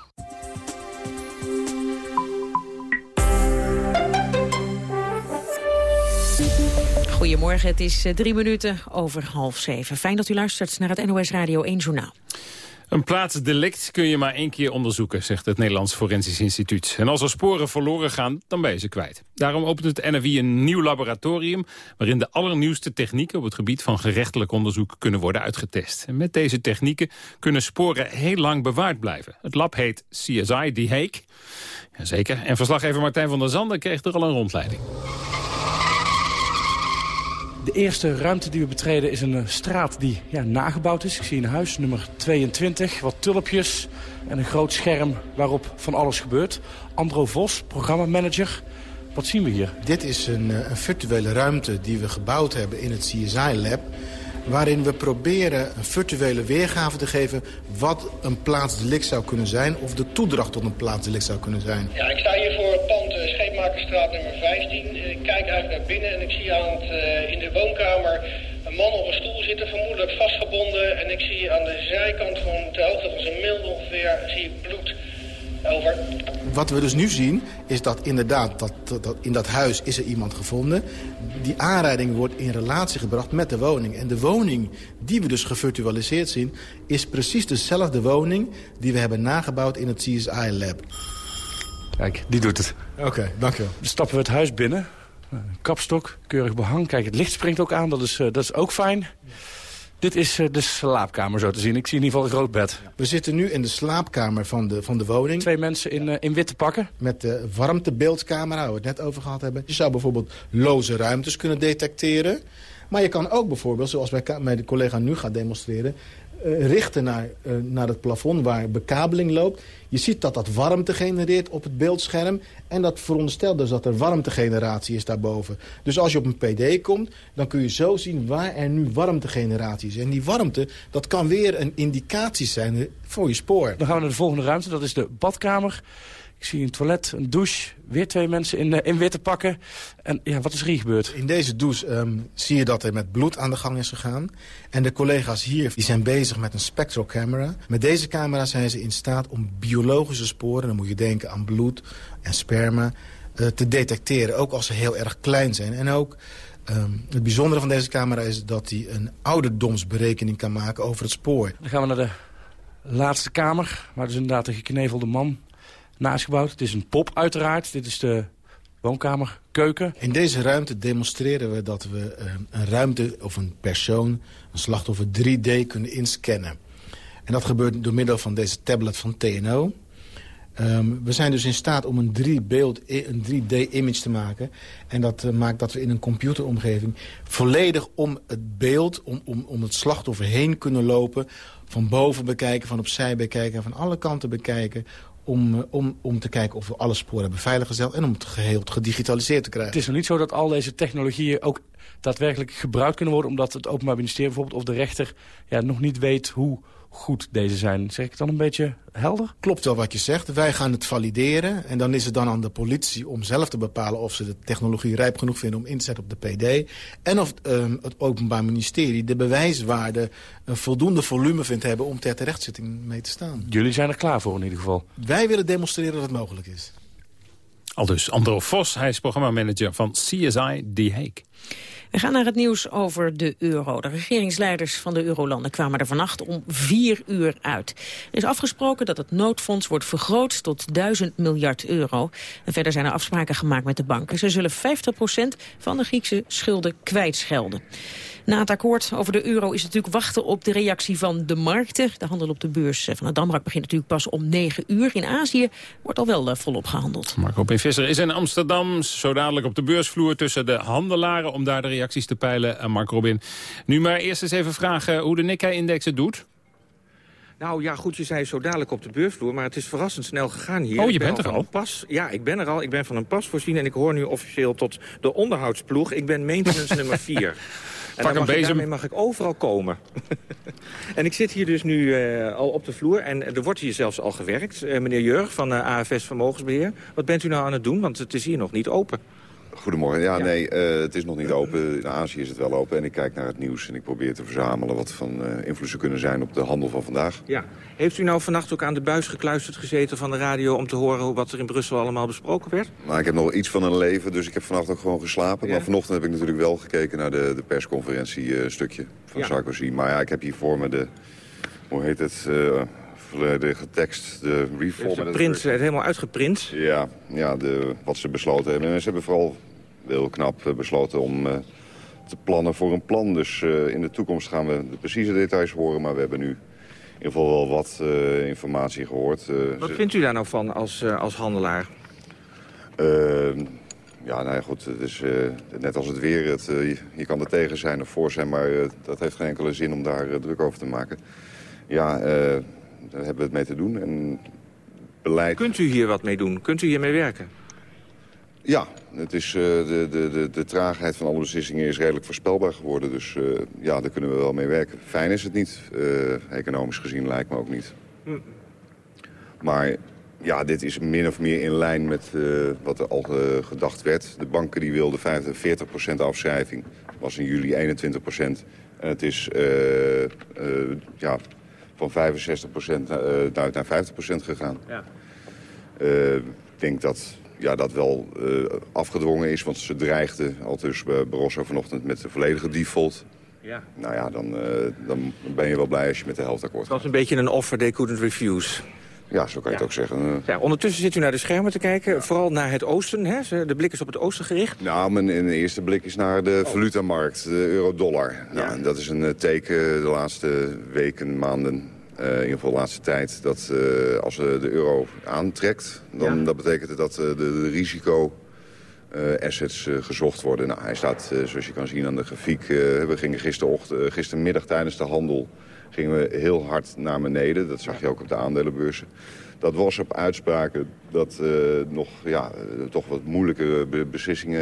Goedemorgen, het is eh, drie minuten over half zeven. Fijn dat u luistert naar het NOS Radio 1 Journaal. Een plaatsdelict kun je maar één keer onderzoeken, zegt het Nederlands Forensisch Instituut. En als er sporen verloren gaan, dan ben je ze kwijt. Daarom opent het NRW een nieuw laboratorium... waarin de allernieuwste technieken op het gebied van gerechtelijk onderzoek kunnen worden uitgetest. En met deze technieken kunnen sporen heel lang bewaard blijven. Het lab heet CSI The Hague. Jazeker. En verslaggever Martijn van der Zanden kreeg er al een rondleiding. De eerste ruimte die we betreden is een eh, straat die ja, nagebouwd is. Ik zie een huis, nummer 22, wat tulpjes en een groot scherm waarop van alles gebeurt. Andro Vos, programmamanager. Wat zien we hier? Dit is een, eh, een virtuele ruimte die we gebouwd hebben in het CSI-lab waarin we proberen een virtuele weergave te geven... wat een plaatsdelict zou kunnen zijn... of de toedracht tot een plaatsdelict zou kunnen zijn. Ja, ik sta hier voor Scheepmakerstraat nummer 15. Ik kijk eigenlijk naar binnen en ik zie aan het, uh, in de woonkamer... een man op een stoel zitten, vermoedelijk vastgebonden. En ik zie aan de zijkant van de hoogte van zijn middel ongeveer zie ik bloed over. Wat we dus nu zien, is dat inderdaad dat, dat, in dat huis is er iemand gevonden. Die aanrijding wordt in relatie gebracht met de woning. En de woning die we dus gevirtualiseerd zien... is precies dezelfde woning die we hebben nagebouwd in het CSI-lab. Kijk, die doet het. Oké, dank je. Dan stappen we het huis binnen. Kapstok, keurig behang. Kijk, het licht springt ook aan, dat is, dat is ook fijn. Dit is de slaapkamer zo te zien. Ik zie in ieder geval een groot bed. We zitten nu in de slaapkamer van de, van de woning. Twee mensen in, in witte pakken. Met de warmtebeeldcamera, waar we het net over gehad hebben. Je zou bijvoorbeeld loze ruimtes kunnen detecteren. Maar je kan ook bijvoorbeeld, zoals bij mijn collega nu gaat demonstreren... Uh, richten naar, uh, naar het plafond waar bekabeling loopt. Je ziet dat dat warmte genereert op het beeldscherm. En dat veronderstelt dus dat er warmtegeneratie is daarboven. Dus als je op een PD komt, dan kun je zo zien waar er nu warmtegeneratie is. En die warmte, dat kan weer een indicatie zijn voor je spoor. Dan gaan we naar de volgende ruimte, dat is de badkamer. Ik zie een toilet, een douche, weer twee mensen in, uh, in witte pakken. En ja, wat is er hier gebeurd? In deze douche um, zie je dat er met bloed aan de gang is gegaan. En de collega's hier die zijn bezig met een spectrocamera. Met deze camera zijn ze in staat om biologische sporen... dan moet je denken aan bloed en sperma... Uh, te detecteren, ook als ze heel erg klein zijn. En ook um, het bijzondere van deze camera is dat hij een ouderdomsberekening kan maken over het spoor. Dan gaan we naar de laatste kamer, waar dus inderdaad een geknevelde man naast gebouwd. Het is een pop uiteraard. Dit is de woonkamer, keuken. In deze ruimte demonstreren we dat we uh, een ruimte of een persoon, een slachtoffer 3D kunnen inscannen. En dat gebeurt door middel van deze tablet van TNO. Um, we zijn dus in staat om een 3D-image te maken. En dat uh, maakt dat we in een computeromgeving volledig om het beeld, om, om, om het slachtoffer heen kunnen lopen. Van boven bekijken, van opzij bekijken, van alle kanten bekijken om, om, om te kijken of we alle sporen hebben veiliggesteld... en om het geheel gedigitaliseerd te krijgen. Het is nog niet zo dat al deze technologieën ook daadwerkelijk gebruikt kunnen worden... omdat het Openbaar Ministerie bijvoorbeeld of de rechter ja, nog niet weet hoe goed deze zijn. Zeg ik het dan een beetje helder? Klopt wel wat je zegt. Wij gaan het valideren. En dan is het dan aan de politie om zelf te bepalen... of ze de technologie rijp genoeg vinden om in te zetten op de PD. En of um, het Openbaar Ministerie de bewijswaarde... een voldoende volume vindt hebben om ter terechtzitting mee te staan. Jullie zijn er klaar voor in ieder geval. Wij willen demonstreren dat het mogelijk is. Al dus Andro Vos, hij is programmamanager van CSI The Hague. We gaan naar het nieuws over de euro. De regeringsleiders van de eurolanden kwamen er vannacht om vier uur uit. Er is afgesproken dat het noodfonds wordt vergroot tot 1000 miljard euro. En verder zijn er afspraken gemaakt met de banken. Ze zullen 50% van de Griekse schulden kwijtschelden. Na het akkoord over de euro is natuurlijk wachten op de reactie van de markten. De handel op de beurs van de Damrak begint natuurlijk pas om 9 uur. In Azië wordt al wel volop gehandeld. Marco P. Visser is in Amsterdam, zo dadelijk op de beursvloer tussen de handelaren... om daar de reacties te peilen. En Mark Robin, nu maar eerst eens even vragen hoe de Nikkei-index het doet. Nou ja, goed, je zei zo dadelijk op de beursvloer, maar het is verrassend snel gegaan hier. Oh, je bent er al? Pas, ja, ik ben er al. Ik ben van een pas voorzien en ik hoor nu officieel tot de onderhoudsploeg. Ik ben maintenance *laughs* nummer 4. Pak een bezem. daarmee mag ik overal komen. *laughs* en ik zit hier dus nu uh, al op de vloer en er wordt hier zelfs al gewerkt. Uh, meneer Jurg van uh, AFS Vermogensbeheer. Wat bent u nou aan het doen? Want het is hier nog niet open. Goedemorgen. Ja, ja. nee, uh, het is nog niet open. In Azië is het wel open. En ik kijk naar het nieuws en ik probeer te verzamelen... wat van uh, invloed zou kunnen zijn op de handel van vandaag. Ja. Heeft u nou vannacht ook aan de buis gekluisterd gezeten van de radio... om te horen wat er in Brussel allemaal besproken werd? Nou, ik heb nog iets van een leven, dus ik heb vannacht ook gewoon geslapen. Ja. Maar vanochtend heb ik natuurlijk wel gekeken naar de, de persconferentie uh, stukje van ja. Sarkozy. Maar ja, ik heb hier voor me de... Hoe heet het volledige tekst, de reform... Het print, het helemaal uitgeprint? Ja, ja de, wat ze besloten hebben. En ze hebben vooral heel knap besloten om uh, te plannen voor een plan. Dus uh, in de toekomst gaan we de precieze details horen, maar we hebben nu in ieder geval wel wat uh, informatie gehoord. wat vindt u daar nou van als, als handelaar? ja, nou ja, goed, het is net als het weer. Het, je, je, kan er tegen zijn of voor zijn, maar dat heeft geen enkele zin om daar druk over te maken. Ja, daar hebben we het mee te doen. En beleid... Kunt u hier wat mee doen? Kunt u hiermee werken? Ja, het is, uh, de, de, de, de traagheid van alle beslissingen is redelijk voorspelbaar geworden. Dus uh, ja, daar kunnen we wel mee werken. Fijn is het niet, uh, economisch gezien lijkt me ook niet. Hm. Maar ja, dit is min of meer in lijn met wat er al gedacht werd. De banken die wilden 40% afschrijving, was in juli 21%. En het is ja, van 65% naar, naar 50% gegaan. Ja. ik denk dat ja, dat wel uh, afgedwongen is. Want ze dreigden al tussen uh, Barroso vanochtend met de volledige default. Ja. Nou ja, dan, uh, dan ben je wel blij als je met de helft akkoord gaat. Het was een beetje een offer they couldn't refuse. Ja, zo kan je het ook zeggen. Eh, Ja, ondertussen zit u naar de schermen te kijken. Vooral naar het oosten. Hè? De blik is op het oosten gericht. Nou, mijn mijn eerste blik is naar de valutamarkt, de euro-dollar. Nou, en dat is een eh, teken de laatste weken, maanden, eh, in ieder geval de laatste tijd... dat eh, als we de euro aantrekt, dan dat betekent dat eh, de, de risico... eh, assets eh, gezocht worden. Nou, hij staat, eh, zoals je kan zien aan de grafiek... eh, we gingen gisterochtend, eh, gistermiddag tijdens de handel gingen we heel hard naar beneden. Dat zag je ook op de aandelenbeurzen. Dat was op uitspraken dat eh, nog ja, eh, toch wat moeilijke be- beslissingen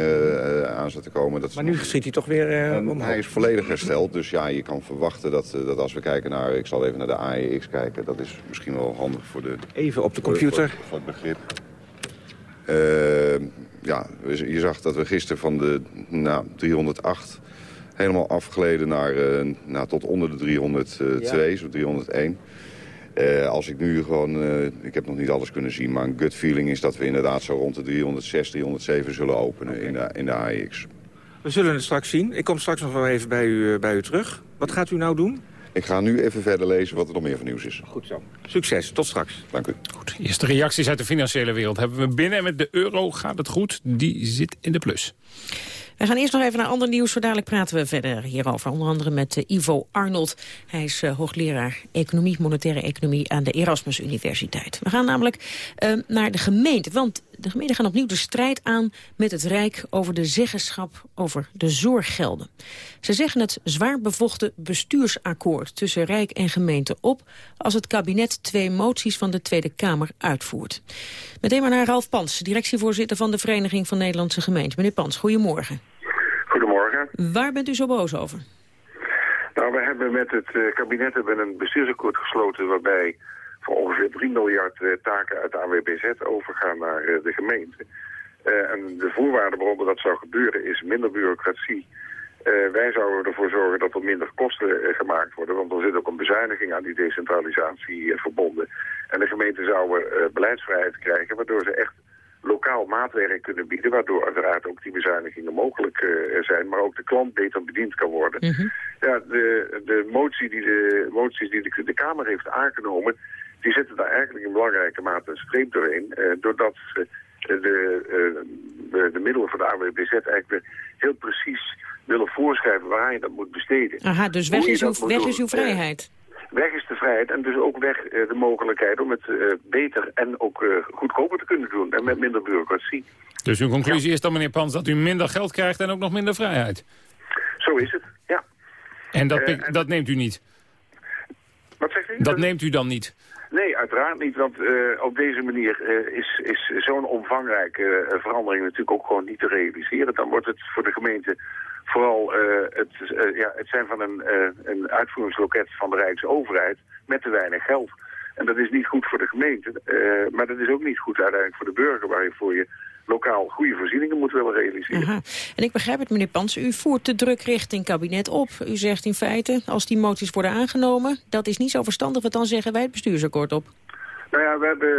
eh, aan zaten te komen. Dat Maar nu schiet hij toch weer omhoog. hij is volledig hersteld, dus ja, je kan verwachten dat, dat als we kijken naar... Ik zal even naar de AEX kijken, dat is misschien wel handig voor de... Even op de computer. Voor, voor het begrip. Ja, je zag dat we gisteren van de nou, 308 helemaal afgeleden naar, tot onder de 302, Ja. zo 301. Eh, als ik nu gewoon, eh, ik heb nog niet alles kunnen zien, maar een gut feeling is dat we inderdaad zo rond de 306, 307 zullen openen in, de, in de AEX. We zullen het straks zien. Ik kom straks nog wel even bij u, eh, bij u terug. Wat gaat u nou doen? Ik ga nu even verder lezen wat er nog meer van nieuws is. Goed zo. Succes, tot straks. Dank u. Goed, eerste reacties uit de financiële wereld hebben we binnen. En met de euro gaat het goed. Die zit in de plus. We gaan eerst nog even naar ander nieuws. Zo dadelijk praten we verder hierover. Onder andere met eh, Ivo Arnold. Hij is eh, hoogleraar economie, monetaire economie aan de Erasmus Universiteit. We gaan namelijk eh, naar de gemeente. Want de gemeenten gaan opnieuw de strijd aan met het Rijk over de zeggenschap over de zorggelden. Ze zeggen het zwaar bevochten bestuursakkoord tussen Rijk en gemeente op als het kabinet twee moties van de Tweede Kamer uitvoert. Meteen maar naar Ralf Pans, directievoorzitter van de Vereniging van Nederlandse Gemeenten. Meneer Pans, goedemorgen. Waar bent u zo boos over? Nou, we hebben met het eh, kabinet hebben een bestuursakkoord gesloten waarbij voor ongeveer 3 miljard eh, taken uit de AWBZ overgaan naar eh, de gemeente. En de voorwaarde waaronder dat zou gebeuren is minder bureaucratie. Wij zouden ervoor zorgen dat er minder kosten gemaakt worden, want er zit ook een bezuiniging aan die decentralisatie verbonden. En de gemeenten zouden beleidsvrijheid krijgen, waardoor ze echt lokaal maatwerk kunnen bieden, waardoor uiteraard ook die bezuinigingen mogelijk eh, zijn, maar ook de klant beter bediend kan worden. Ja, de, de, motie die de moties die de, de Kamer heeft aangenomen, die zetten daar eigenlijk in belangrijke mate een streep doorheen, eh, doordat ze de, eh, de, de middelen van de AWBZ eigenlijk heel precies willen voorschrijven waar je dat moet besteden. Aha, dus weg is uw, weg is uw Eh, vrijheid. Weg is de vrijheid en dus ook weg eh, de mogelijkheid om het eh, beter en ook eh, goedkoper te kunnen doen. En met minder bureaucratie. Dus uw conclusie is dan, meneer Pans, dat u minder geld krijgt en ook nog minder vrijheid. Zo is het, ja. En dat, dat neemt u niet? Wat zegt u? Dat neemt u dan niet? Nee, uiteraard niet, want op deze manier is, is zo'n omvangrijke verandering natuurlijk ook gewoon niet te realiseren. Dan wordt het voor de gemeente vooral eh, het, eh, ja, het zijn van een, eh, een uitvoeringsloket van de Rijksoverheid met te weinig geld. En dat is niet goed voor de gemeente, maar dat is ook niet goed uiteindelijk voor de burger waarvoor je lokaal goede voorzieningen moet willen realiseren. Aha. En ik begrijp het, meneer Pans, u voert de druk richting kabinet op. U zegt in feite, als die moties worden aangenomen... dat is niet zo verstandig, want dan zeggen wij het bestuursakkoord op. Nou ja, we hebben,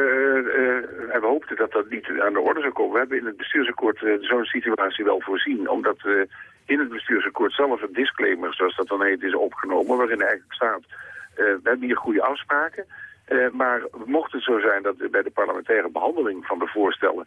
en we hoopten dat dat niet aan de orde zou komen. We hebben in het bestuursakkoord eh, zo'n situatie wel voorzien. Omdat in het bestuursakkoord zelf een disclaimer, zoals dat dan heet, is opgenomen. Waarin eigenlijk staat, we hebben hier goede afspraken. maar mocht het zo zijn dat bij de parlementaire behandeling van de voorstellen...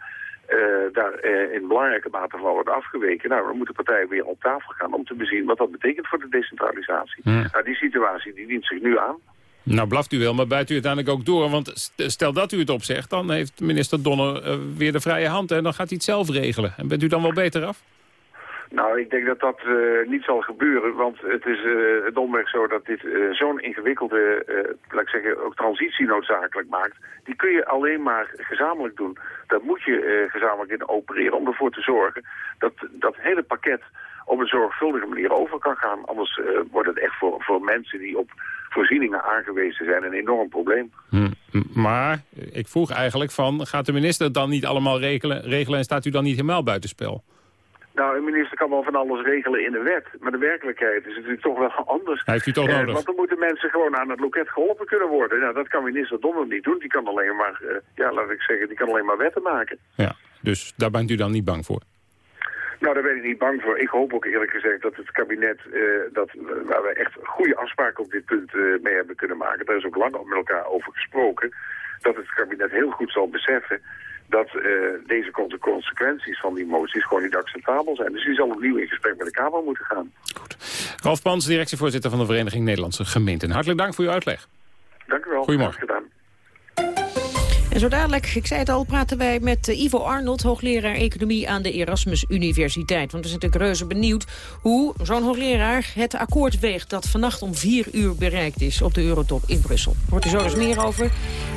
daar in belangrijke mate van wordt afgeweken... nou, dan moeten partijen weer op tafel gaan om te bezien wat dat betekent voor de decentralisatie. Ja. Nou, die situatie die dient zich nu aan. Nou, blaft u wel, maar bijt u uiteindelijk ook door. Want st- stel dat u het opzegt, dan heeft minister Donner eh, weer de vrije hand... en dan gaat hij het zelf regelen. En bent u dan wel beter af? Nou, ik denk dat dat eh, niet zal gebeuren, want het is uh, domweg zo dat dit zo'n ingewikkelde, laat ik zeggen, ook transitie noodzakelijk maakt. Die kun je alleen maar gezamenlijk doen. Daar moet je gezamenlijk in opereren om ervoor te zorgen dat dat hele pakket op een zorgvuldige manier over kan gaan. Anders wordt het echt voor, voor mensen die op voorzieningen aangewezen zijn een enorm probleem. Hm. Maar ik vroeg eigenlijk van, gaat de minister het dan niet allemaal regelen, regelen en staat u dan niet helemaal buitenspel? Nou, een minister kan wel van alles regelen in de wet. Maar de werkelijkheid is natuurlijk toch wel anders. Hij heeft u toch eh, nodig? Want dan moeten mensen gewoon aan het loket geholpen kunnen worden. Nou, dat kan minister Donner niet doen. Die kan alleen maar, uh, ja, laat ik zeggen, die kan alleen maar wetten maken. Ja, dus daar bent u dan niet bang voor? Nou, daar ben ik niet bang voor. Ik hoop ook eerlijk gezegd dat het kabinet, uh, dat, waar we echt goede afspraken op dit punt uh, mee hebben kunnen maken. Daar is ook lang met elkaar over gesproken. dat het kabinet heel goed zal beseffen dat uh, deze consequenties van die moties gewoon niet acceptabel zijn. Dus die zal opnieuw in gesprek met de Kamer moeten gaan. Goed. Ralf Pans, directievoorzitter van de Vereniging Nederlandse Gemeenten. Hartelijk dank voor uw uitleg. Dank u wel. Goedemorgen. En zo dadelijk, ik zei het al, praten wij met eh, Ivo Arnold... hoogleraar economie aan de Erasmus Universiteit. Want we zijn natuurlijk reuze benieuwd hoe zo'n hoogleraar... het akkoord weegt dat vannacht om vier uur bereikt is... op de Eurotop in Brussel. Hoort u zo dus meer over.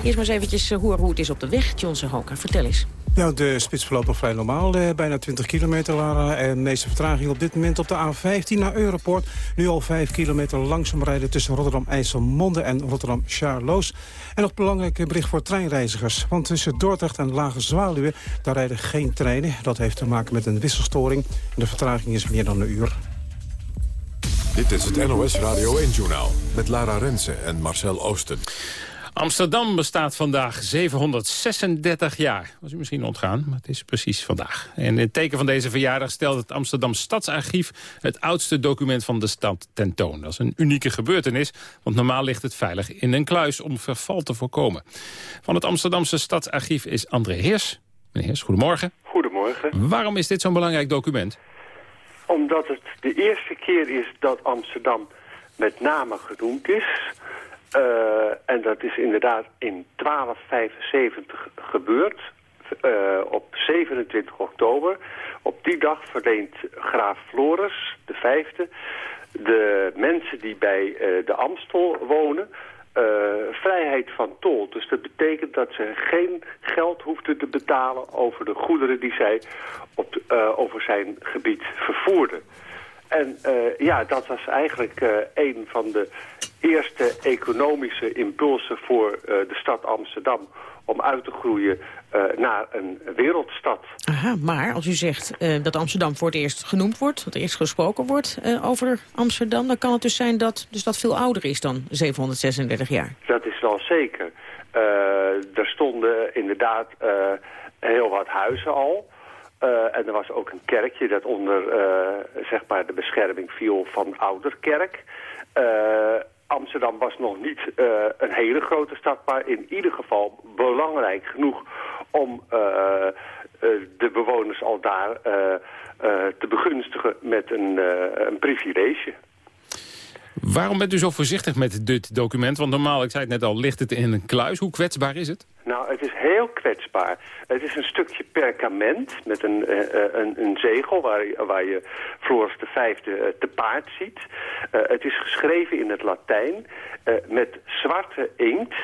Eerst maar eens eventjes eh, horen hoe het is op de weg. Johnson Hoka, vertel eens. Ja, de spits verloopt nog vrij normaal. Eh, bijna 20 kilometer waren en de meeste vertraging op dit moment op de A15 naar Europort. Nu al 5 kilometer langzaam rijden tussen Rotterdam-IJsselmonde en Rotterdam-Charloes. En nog belangrijk bericht voor treinreizigers. Want tussen Dordrecht en Lage Zwaluwe, daar rijden geen treinen. Dat heeft te maken met een wisselstoring. De vertraging is meer dan een uur. Dit is het NOS Radio 1-journaal met Lara Rensen en Marcel Oosten. Amsterdam bestaat vandaag 736 jaar. Was u misschien ontgaan, maar het is precies vandaag. En in het teken van deze verjaardag stelt het Amsterdam Stadsarchief... het oudste document van de stad tentoon. Dat is een unieke gebeurtenis, want normaal ligt het veilig in een kluis... om verval te voorkomen. Van het Amsterdamse Stadsarchief is André Heers. Meneer Heers, goedemorgen. Goedemorgen. Waarom is dit zo'n belangrijk document? Omdat het de eerste keer is dat Amsterdam met name genoemd is... Uh, en dat is inderdaad in 1275 gebeurd. Uh, op 27 oktober. Op die dag verleent graaf Floris, de vijfde, de mensen die bij uh, de Amstel wonen... vrijheid van tol. Dus dat betekent dat ze geen geld hoefden te betalen over de goederen die zij op, over zijn gebied vervoerden. En uh, ja, dat was eigenlijk uh, een van de eerste economische impulsen voor uh, de stad Amsterdam om uit te groeien naar een wereldstad. Aha, maar als u zegt dat Amsterdam voor het eerst genoemd wordt, dat er eerst gesproken wordt over Amsterdam, dan kan het dus zijn dat de stad veel ouder is dan 736 jaar. Dat is wel zeker. er stonden inderdaad heel wat huizen al. Uh, en er was ook een kerkje dat onder uh, zeg maar de bescherming viel van Ouderkerk. Uh, Amsterdam was nog niet een hele grote stad, maar in ieder geval belangrijk genoeg om de bewoners al daar te begunstigen met een, een privilege. Waarom bent u zo voorzichtig met dit document? Want normaal, ik zei het net al, ligt het in een kluis. Hoe kwetsbaar is het? Nou, het is heel kwetsbaar. Het is een stukje perkament met een, uh, een, een, zegel waar, waar je Floris de Vijfde uh, te paard ziet. Uh, het is geschreven in het Latijn met zwarte inkt.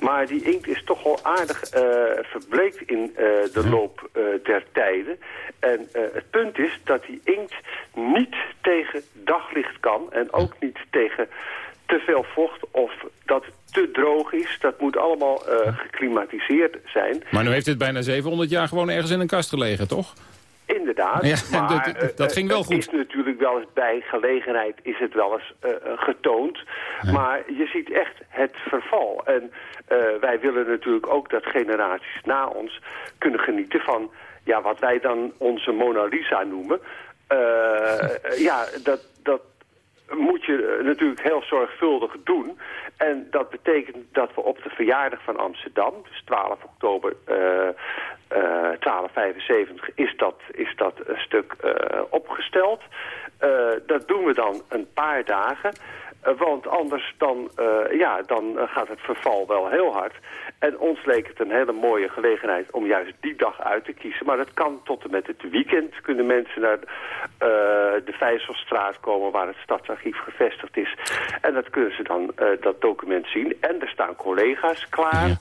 Maar die inkt is toch wel aardig verbleekt in de loop der tijden. En het punt is dat die inkt niet tegen daglicht kan en ook niet tegen te veel vocht of dat het te droog is. Dat moet allemaal uh, geklimatiseerd zijn. Maar nu heeft het bijna 700 jaar gewoon ergens in een kast gelegen, toch? Inderdaad, ja, *laughs* maar dat, dat ging wel goed. Het is natuurlijk wel eens bij gelegenheid is het wel eens uh, getoond. Ja. Maar je ziet echt het verval. En uh, wij willen natuurlijk ook dat generaties na ons kunnen genieten van ja, wat wij dan onze Mona Lisa noemen. *laughs* ja, dat, dat, moet je natuurlijk heel zorgvuldig doen. En dat betekent dat we op de verjaardag van Amsterdam, dus 12 oktober uh, uh, 1275, is dat, is dat een stuk opgesteld. Dat doen we dan een paar dagen. Want anders dan, ja, dan gaat het verval wel heel hard. En ons leek het een hele mooie gelegenheid om juist die dag uit te kiezen. Maar dat kan tot en met het weekend. Kunnen mensen naar de Vijzelstraat komen waar het stadsarchief gevestigd is. En dat kunnen ze dan dat document zien. En er staan collega's klaar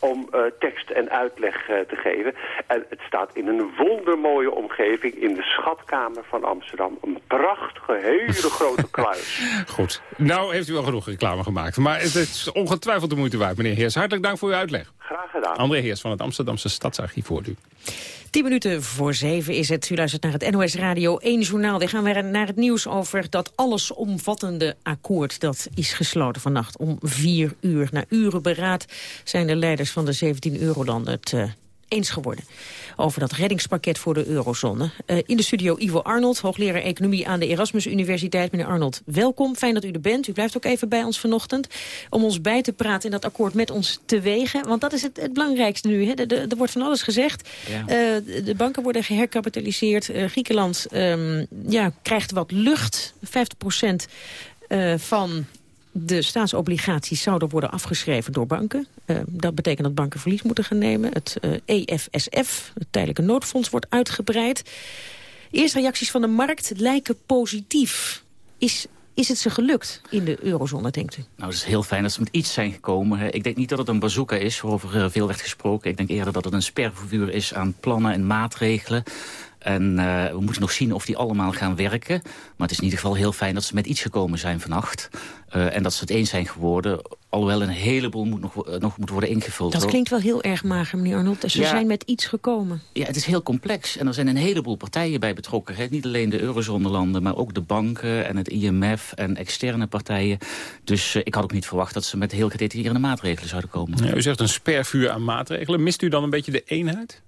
om tekst en uitleg te geven. En het staat in een wondermooie omgeving in de schatkamer van Amsterdam. Een prachtige, hele grote kluis. *laughs* Goed. Nou heeft u wel genoeg reclame gemaakt. Maar het is ongetwijfeld de moeite waard, meneer Heers. Hartelijk dank voor uw uitleg. Graag gedaan. André Heers van het Amsterdamse Stadsarchief voor u. Tien minuten voor zeven is het. U luistert naar het NOS Radio 1 Journaal. We gaan weer naar het nieuws over dat allesomvattende akkoord. Dat is gesloten vannacht om vier uur. Na uren beraad zijn de leiders van de 17 eurolanden het uh, eens geworden over dat reddingspakket voor de eurozone. Uh, in de studio Ivo Arnold, hoogleraar economie aan de Erasmus Universiteit. Meneer Arnold, welkom. Fijn dat u er bent. U blijft ook even bij ons vanochtend om ons bij te praten in dat akkoord met ons te wegen. Want dat is het, het belangrijkste nu. Hè. Er wordt van alles gezegd. Ja. Uh, de banken worden geherkapitaliseerd. Uh, Griekenland um, ja, krijgt wat lucht. 50 procent van de staatsobligaties zouden worden afgeschreven door banken. Uh, dat betekent dat banken verlies moeten gaan nemen. Het uh, eh, EFSF, het tijdelijke noodfonds, wordt uitgebreid. Eerste reacties van de markt lijken positief. Is, is het ze gelukt in de eurozone, denkt u? Nou, het is heel fijn dat ze met iets zijn gekomen. Ik denk niet dat het een bazooka is, waarover veel werd gesproken. Ik denk eerder dat het een spervuur is aan plannen en maatregelen. En uh, we moeten nog zien of die allemaal gaan werken. Maar het is in ieder geval heel fijn dat ze met iets gekomen zijn vannacht. Uh, en dat ze het eens zijn geworden. Alhoewel een heleboel moet nog, uh, nog moet worden ingevuld. Dat klinkt wel heel erg mager, meneer Arnold. Ze ja, zijn met iets gekomen. Ja, het is heel complex. En er zijn een heleboel partijen bij betrokken. Hè? Niet alleen de eurozonelanden, maar ook de banken en het IMF en externe partijen. Dus uh, ik had ook niet verwacht dat ze met heel gedetailleerde maatregelen zouden komen. Ja, u zegt een spervuur aan maatregelen. Mist u dan een beetje de eenheid?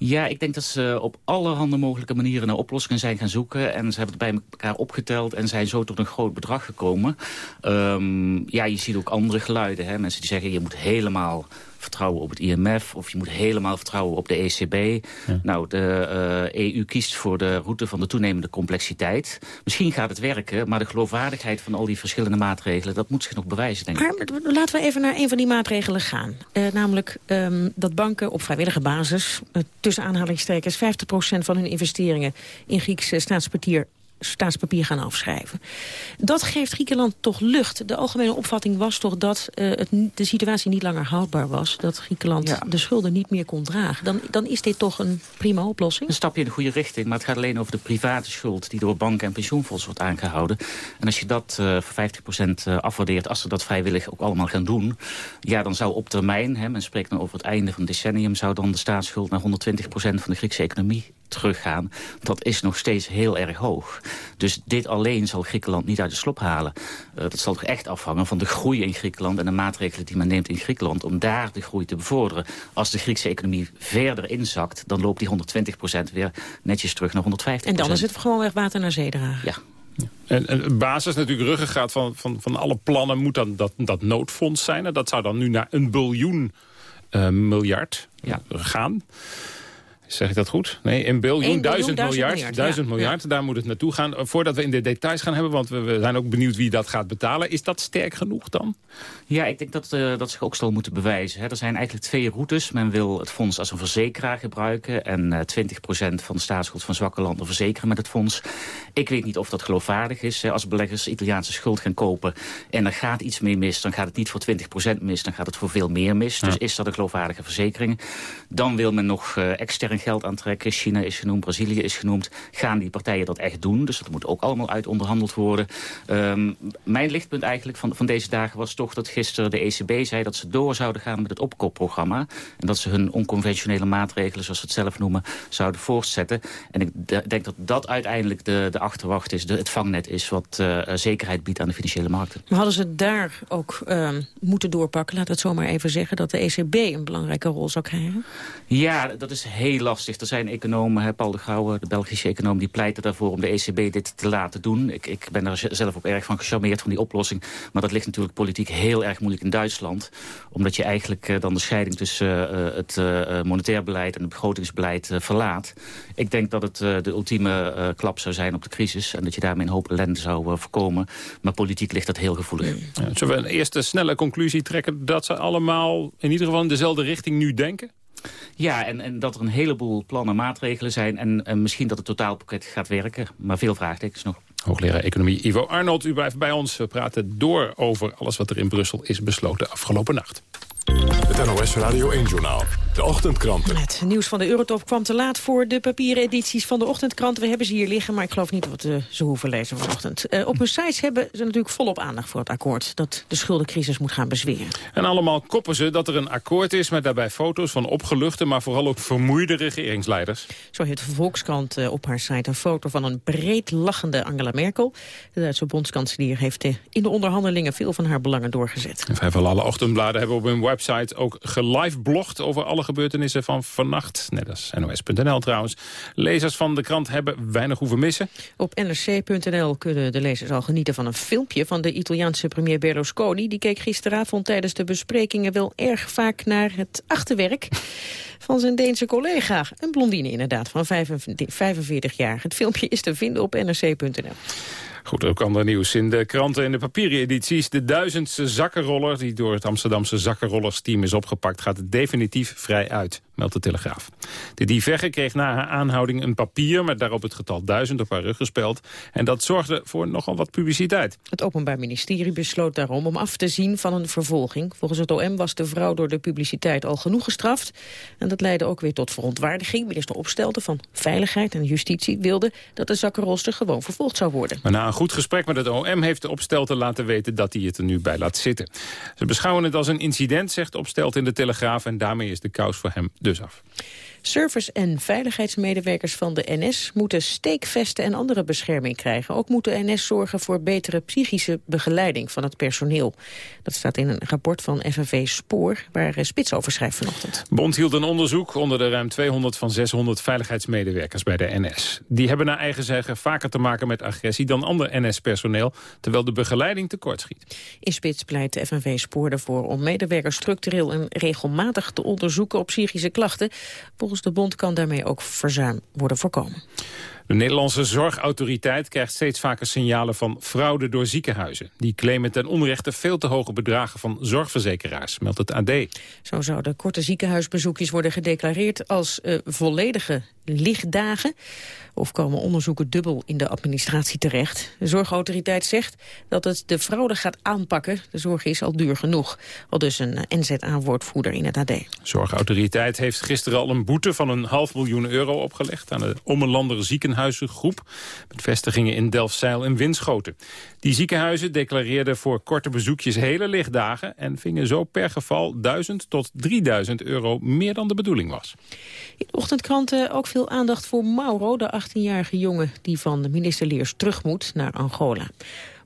Ja, ik denk dat ze op allerhande mogelijke manieren naar oplossingen zijn gaan zoeken. En ze hebben het bij elkaar opgeteld en zijn zo tot een groot bedrag gekomen. Um, ja, je ziet ook andere geluiden. Hè? Mensen die zeggen, je moet helemaal vertrouwen op het IMF... of je moet helemaal vertrouwen op de ECB. Ja. Nou, de uh, EU kiest voor de route van de toenemende complexiteit. Misschien gaat het werken, maar de geloofwaardigheid van al die verschillende maatregelen... dat moet zich nog bewijzen, denk ik. Maar laten we even naar een van die maatregelen gaan. Uh, namelijk um, dat banken op vrijwillige basis... Uh, tussen aanhalingstekens 50% van hun investeringen... in Grieks staatspapier staatspapier gaan afschrijven. Dat geeft Griekenland toch lucht. De algemene opvatting was toch dat uh, het, de situatie niet langer houdbaar was. Dat Griekenland ja. de schulden niet meer kon dragen. Dan, dan is dit toch een prima oplossing? Een stapje in de goede richting. Maar het gaat alleen over de private schuld... die door banken en pensioenfondsen wordt aangehouden. En als je dat uh, voor 50% afwaardeert... als ze dat vrijwillig ook allemaal gaan doen... ja, dan zou op termijn, hè, men spreekt dan over het einde van het decennium... zou dan de staatsschuld naar 120% van de Griekse economie teruggaan. Dat is nog steeds heel erg hoog. Dus dit alleen zal Griekenland niet uit de slop halen. Uh, dat zal toch echt afhangen van de groei in Griekenland... en de maatregelen die men neemt in Griekenland... om daar de groei te bevorderen. Als de Griekse economie verder inzakt... dan loopt die 120% weer netjes terug naar 150% En dan is het gewoon weg water naar zee dragen. Ja. En, en basis natuurlijk ruggengraat van, van, van alle plannen moet dan dat, dat noodfonds zijn. En dat zou dan nu naar een biljoen uh, miljard ja. gaan. Zeg ik dat goed? Nee, een biljoen, duizend miljard. miljard duizend ja. miljard, ja. daar moet het naartoe gaan. Voordat we in de details gaan hebben, want we, we, zijn ook benieuwd wie dat gaat betalen. Is dat sterk genoeg dan? Ja, ik denk dat, uh, dat zich ook zal moeten bewijzen. Hè. Er zijn eigenlijk twee routes. Men wil het fonds als een verzekeraar gebruiken... en uh, 20% van de staatsschuld van zwakke landen verzekeren met het fonds. Ik weet niet of dat geloofwaardig is. Hè. Als beleggers Italiaanse schuld gaan kopen en er gaat iets mee mis... dan gaat het niet voor 20% mis, dan gaat het voor veel meer mis. Ja. Dus is dat een geloofwaardige verzekering? Dan wil men nog uh, extern geld aantrekken. China is genoemd, Brazilië is genoemd. Gaan die partijen dat echt doen? Dus dat moet ook allemaal uit onderhandeld worden. Um, mijn lichtpunt eigenlijk van, van deze dagen was toch dat gisteren de ECB zei... dat ze door zouden gaan met het opkoopprogramma. En dat ze hun onconventionele maatregelen, zoals ze het zelf noemen... zouden voortzetten. En ik denk dat dat uiteindelijk de, de achterwacht is, de, het vangnet is... wat uh, zekerheid biedt aan de financiële markten. Maar hadden ze daar ook uh, moeten doorpakken, laat het zomaar even zeggen... dat de ECB een belangrijke rol zou krijgen? Ja, dat is heel Er zijn economen, hè, Paul de Gouwe, de Belgische econoom... die pleiten daarvoor om de ECB dit te laten doen. Ik, ik ben daar zelf ook erg van gecharmeerd van die oplossing. Maar dat ligt natuurlijk politiek heel erg moeilijk in Duitsland. Omdat je eigenlijk uh, dan de scheiding tussen uh, het uh, monetair beleid... en het begrotingsbeleid verlaat. Ik denk dat het de ultieme klap zou zijn op de crisis... en dat je daarmee een hoop ellende zou voorkomen. Maar politiek ligt dat heel gevoelig. Zullen we een eerste snelle conclusie trekken... dat ze allemaal in ieder geval in dezelfde richting nu denken? Ja, en, en dat er een heleboel plannen en maatregelen zijn... En, en misschien dat het totaalpakket gaat werken, maar veel vraagtekens nog. Hoogleraar Economie Ivo Arnold, u blijft bij ons. We praten door over alles wat er in Brussel is besloten afgelopen nacht. Het NOS Radio 1-journaal. De ochtendkranten. Het nieuws van de Eurotop kwam te laat voor de papieren edities van de ochtendkranten. We hebben ze hier liggen, maar ik geloof niet dat we ze hoeven lezen vanochtend. Uh, op hun sites hebben ze natuurlijk volop aandacht voor het akkoord... dat de schuldencrisis moet gaan bezweren. En allemaal koppen ze dat er een akkoord is... met daarbij foto's van opgeluchte, maar vooral ook vermoeide regeringsleiders. Zo heeft de Volkskrant uh, op haar site een foto van een breed lachende Angela Merkel. De Duitse bondskanselier heeft uh, in de onderhandelingen veel van haar belangen doorgezet. En vrijwel alle ochtendbladen hebben op hun website ook geliveblogged over alle gebeurtenissen van vannacht. Net als NOS.nl trouwens. Lezers van de krant hebben weinig hoeven missen. Op nrc.nl kunnen de lezers al genieten van een filmpje van de Italiaanse premier Berlusconi. Die keek gisteravond tijdens de besprekingen wel erg vaak naar het achterwerk van zijn Deense collega. Een blondine inderdaad, van 45 jaar. Het filmpje is te vinden op nrc.nl. Goed, ook ander nieuws. In de kranten en de papieren edities. De duizendste zakkenroller die door het Amsterdamse zakkenrollersteam is opgepakt... gaat definitief vrij uit, meldt de Telegraaf. De dievegge kreeg na haar aanhouding een papier... met daarop het getal duizend op haar rug gespeld. En dat zorgde voor nogal wat publiciteit. Het Openbaar Ministerie besloot daarom om af te zien van een vervolging. Volgens het OM was de vrouw door de publiciteit al genoeg gestraft. En dat leidde ook weer tot verontwaardiging. Minister Opstelten van Veiligheid en Justitie wilde... dat de zakkenrolster gewoon vervolgd zou worden. Maar na goed gesprek met het OM heeft de Opstelten laten weten dat hij het er nu bij laat zitten. Ze beschouwen het als een incident, zegt Opstelten in de Telegraaf... en daarmee is de kous voor hem dus af. Service- en veiligheidsmedewerkers van de NS moeten steekvesten en andere bescherming krijgen. Ook moet de NS zorgen voor betere psychische begeleiding van het personeel. Dat staat in een rapport van FNV Spoor, waar Spits over schrijft vanochtend. Bond hield een onderzoek onder de ruim 200 van 600 veiligheidsmedewerkers bij de NS. Die hebben naar eigen zeggen vaker te maken met agressie dan ander NS-personeel, terwijl de begeleiding tekort schiet. In Spits pleit de FNV Spoor ervoor om medewerkers structureel en regelmatig te onderzoeken op psychische klachten. Volgens de bond kan daarmee ook verzuim worden voorkomen. De Nederlandse zorgautoriteit krijgt steeds vaker signalen van fraude door ziekenhuizen. Die claimen ten onrechte veel te hoge bedragen van zorgverzekeraars, meldt het AD. Zo zouden korte ziekenhuisbezoekjes worden gedeclareerd als uh, volledige lichtdagen. Of komen onderzoeken dubbel in de administratie terecht. De zorgautoriteit zegt dat het de fraude gaat aanpakken. De zorg is al duur genoeg. Al dus een NZA-woordvoerder in het AD. De zorgautoriteit heeft gisteren al een boete van een half miljoen euro opgelegd... aan de Ommelander ziekenhuizengroep... met vestigingen in Delfzijl en Winschoten. Die ziekenhuizen declareerden voor korte bezoekjes hele lichtdagen... en vingen zo per geval 1000 tot 3000 euro meer dan de bedoeling was. In de ochtendkranten ook veel aandacht voor Mauro, de 18-jarige jongen... die van de minister Leers terug moet naar Angola.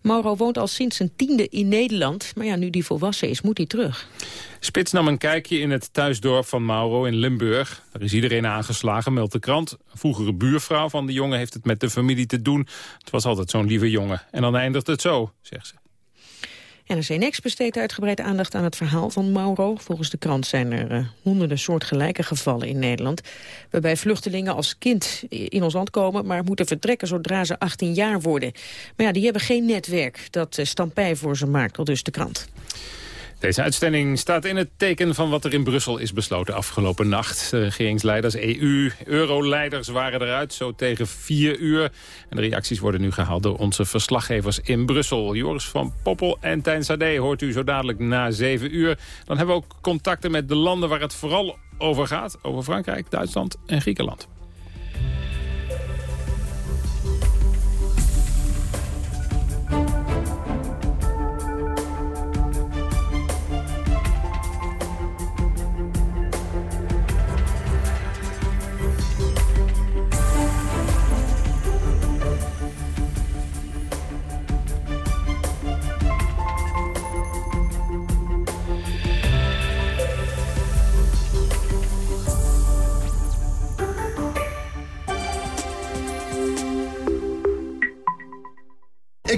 Mauro woont al sinds zijn tiende in Nederland. Maar ja, nu die volwassen is, moet hij terug. Spits nam een kijkje in het thuisdorp van Mauro in Limburg. Daar is iedereen aangeslagen, meldt de krant. Een vroegere buurvrouw van de jongen heeft het met de familie te doen. Het was altijd zo'n lieve jongen. En dan eindigt het zo, zegt ze. NRC Next besteedt uitgebreid aandacht aan het verhaal van Mauro. Volgens de krant zijn er uh, honderden soortgelijke gevallen in Nederland... waarbij vluchtelingen als kind in ons land komen... maar moeten vertrekken zodra ze 18 jaar worden. Maar ja, die hebben geen netwerk dat uh, stampij voor ze maakt, al dus de krant. Deze uitstelling staat in het teken van wat er in Brussel is besloten afgelopen nacht. De regeringsleiders, EU, euroleiders waren eruit zo tegen vier uur. En de reacties worden nu gehaald door onze verslaggevers in Brussel. Joris van Poppel en Tijn Sade hoort u zo dadelijk na zeven uur. Dan hebben we ook contacten met de landen waar het vooral over gaat. Over Frankrijk, Duitsland en Griekenland.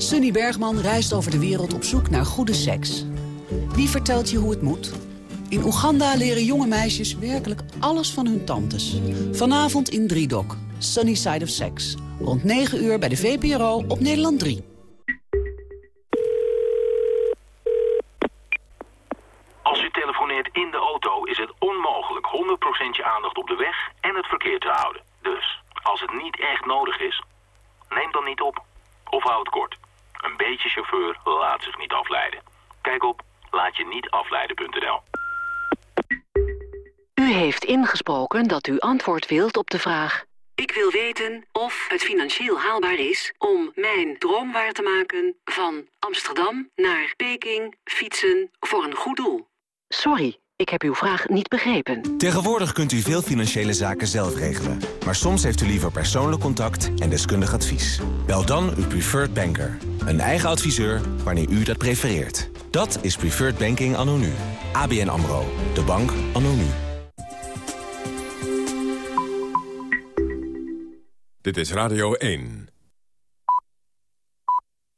Sunny Bergman reist over de wereld op zoek naar goede seks. Wie vertelt je hoe het moet? In Oeganda leren jonge meisjes werkelijk alles van hun tantes. Vanavond in Driedok. Sunny Side of Sex. Rond 9 uur bij de VPRO op Nederland 3. Als u telefoneert in de auto is het onmogelijk 100% je aandacht op de weg en het verkeer te houden. Dus, als het niet echt nodig is, neem dan niet op. Of houd het kort. Een beetje chauffeur laat zich niet afleiden. Kijk op laatje-niet-afleiden.nl. U heeft ingesproken dat u antwoord wilt op de vraag... Ik wil weten of het financieel haalbaar is om mijn droom waar te maken... van Amsterdam naar Peking fietsen voor een goed doel. Sorry, ik heb uw vraag niet begrepen. Tegenwoordig kunt u veel financiële zaken zelf regelen. Maar soms heeft u liever persoonlijk contact en deskundig advies. Bel dan uw preferred banker. Een eigen adviseur wanneer u dat prefereert. Dat is Preferred Banking anno nu. ABN AMRO. De bank anno. Dit is Radio 1.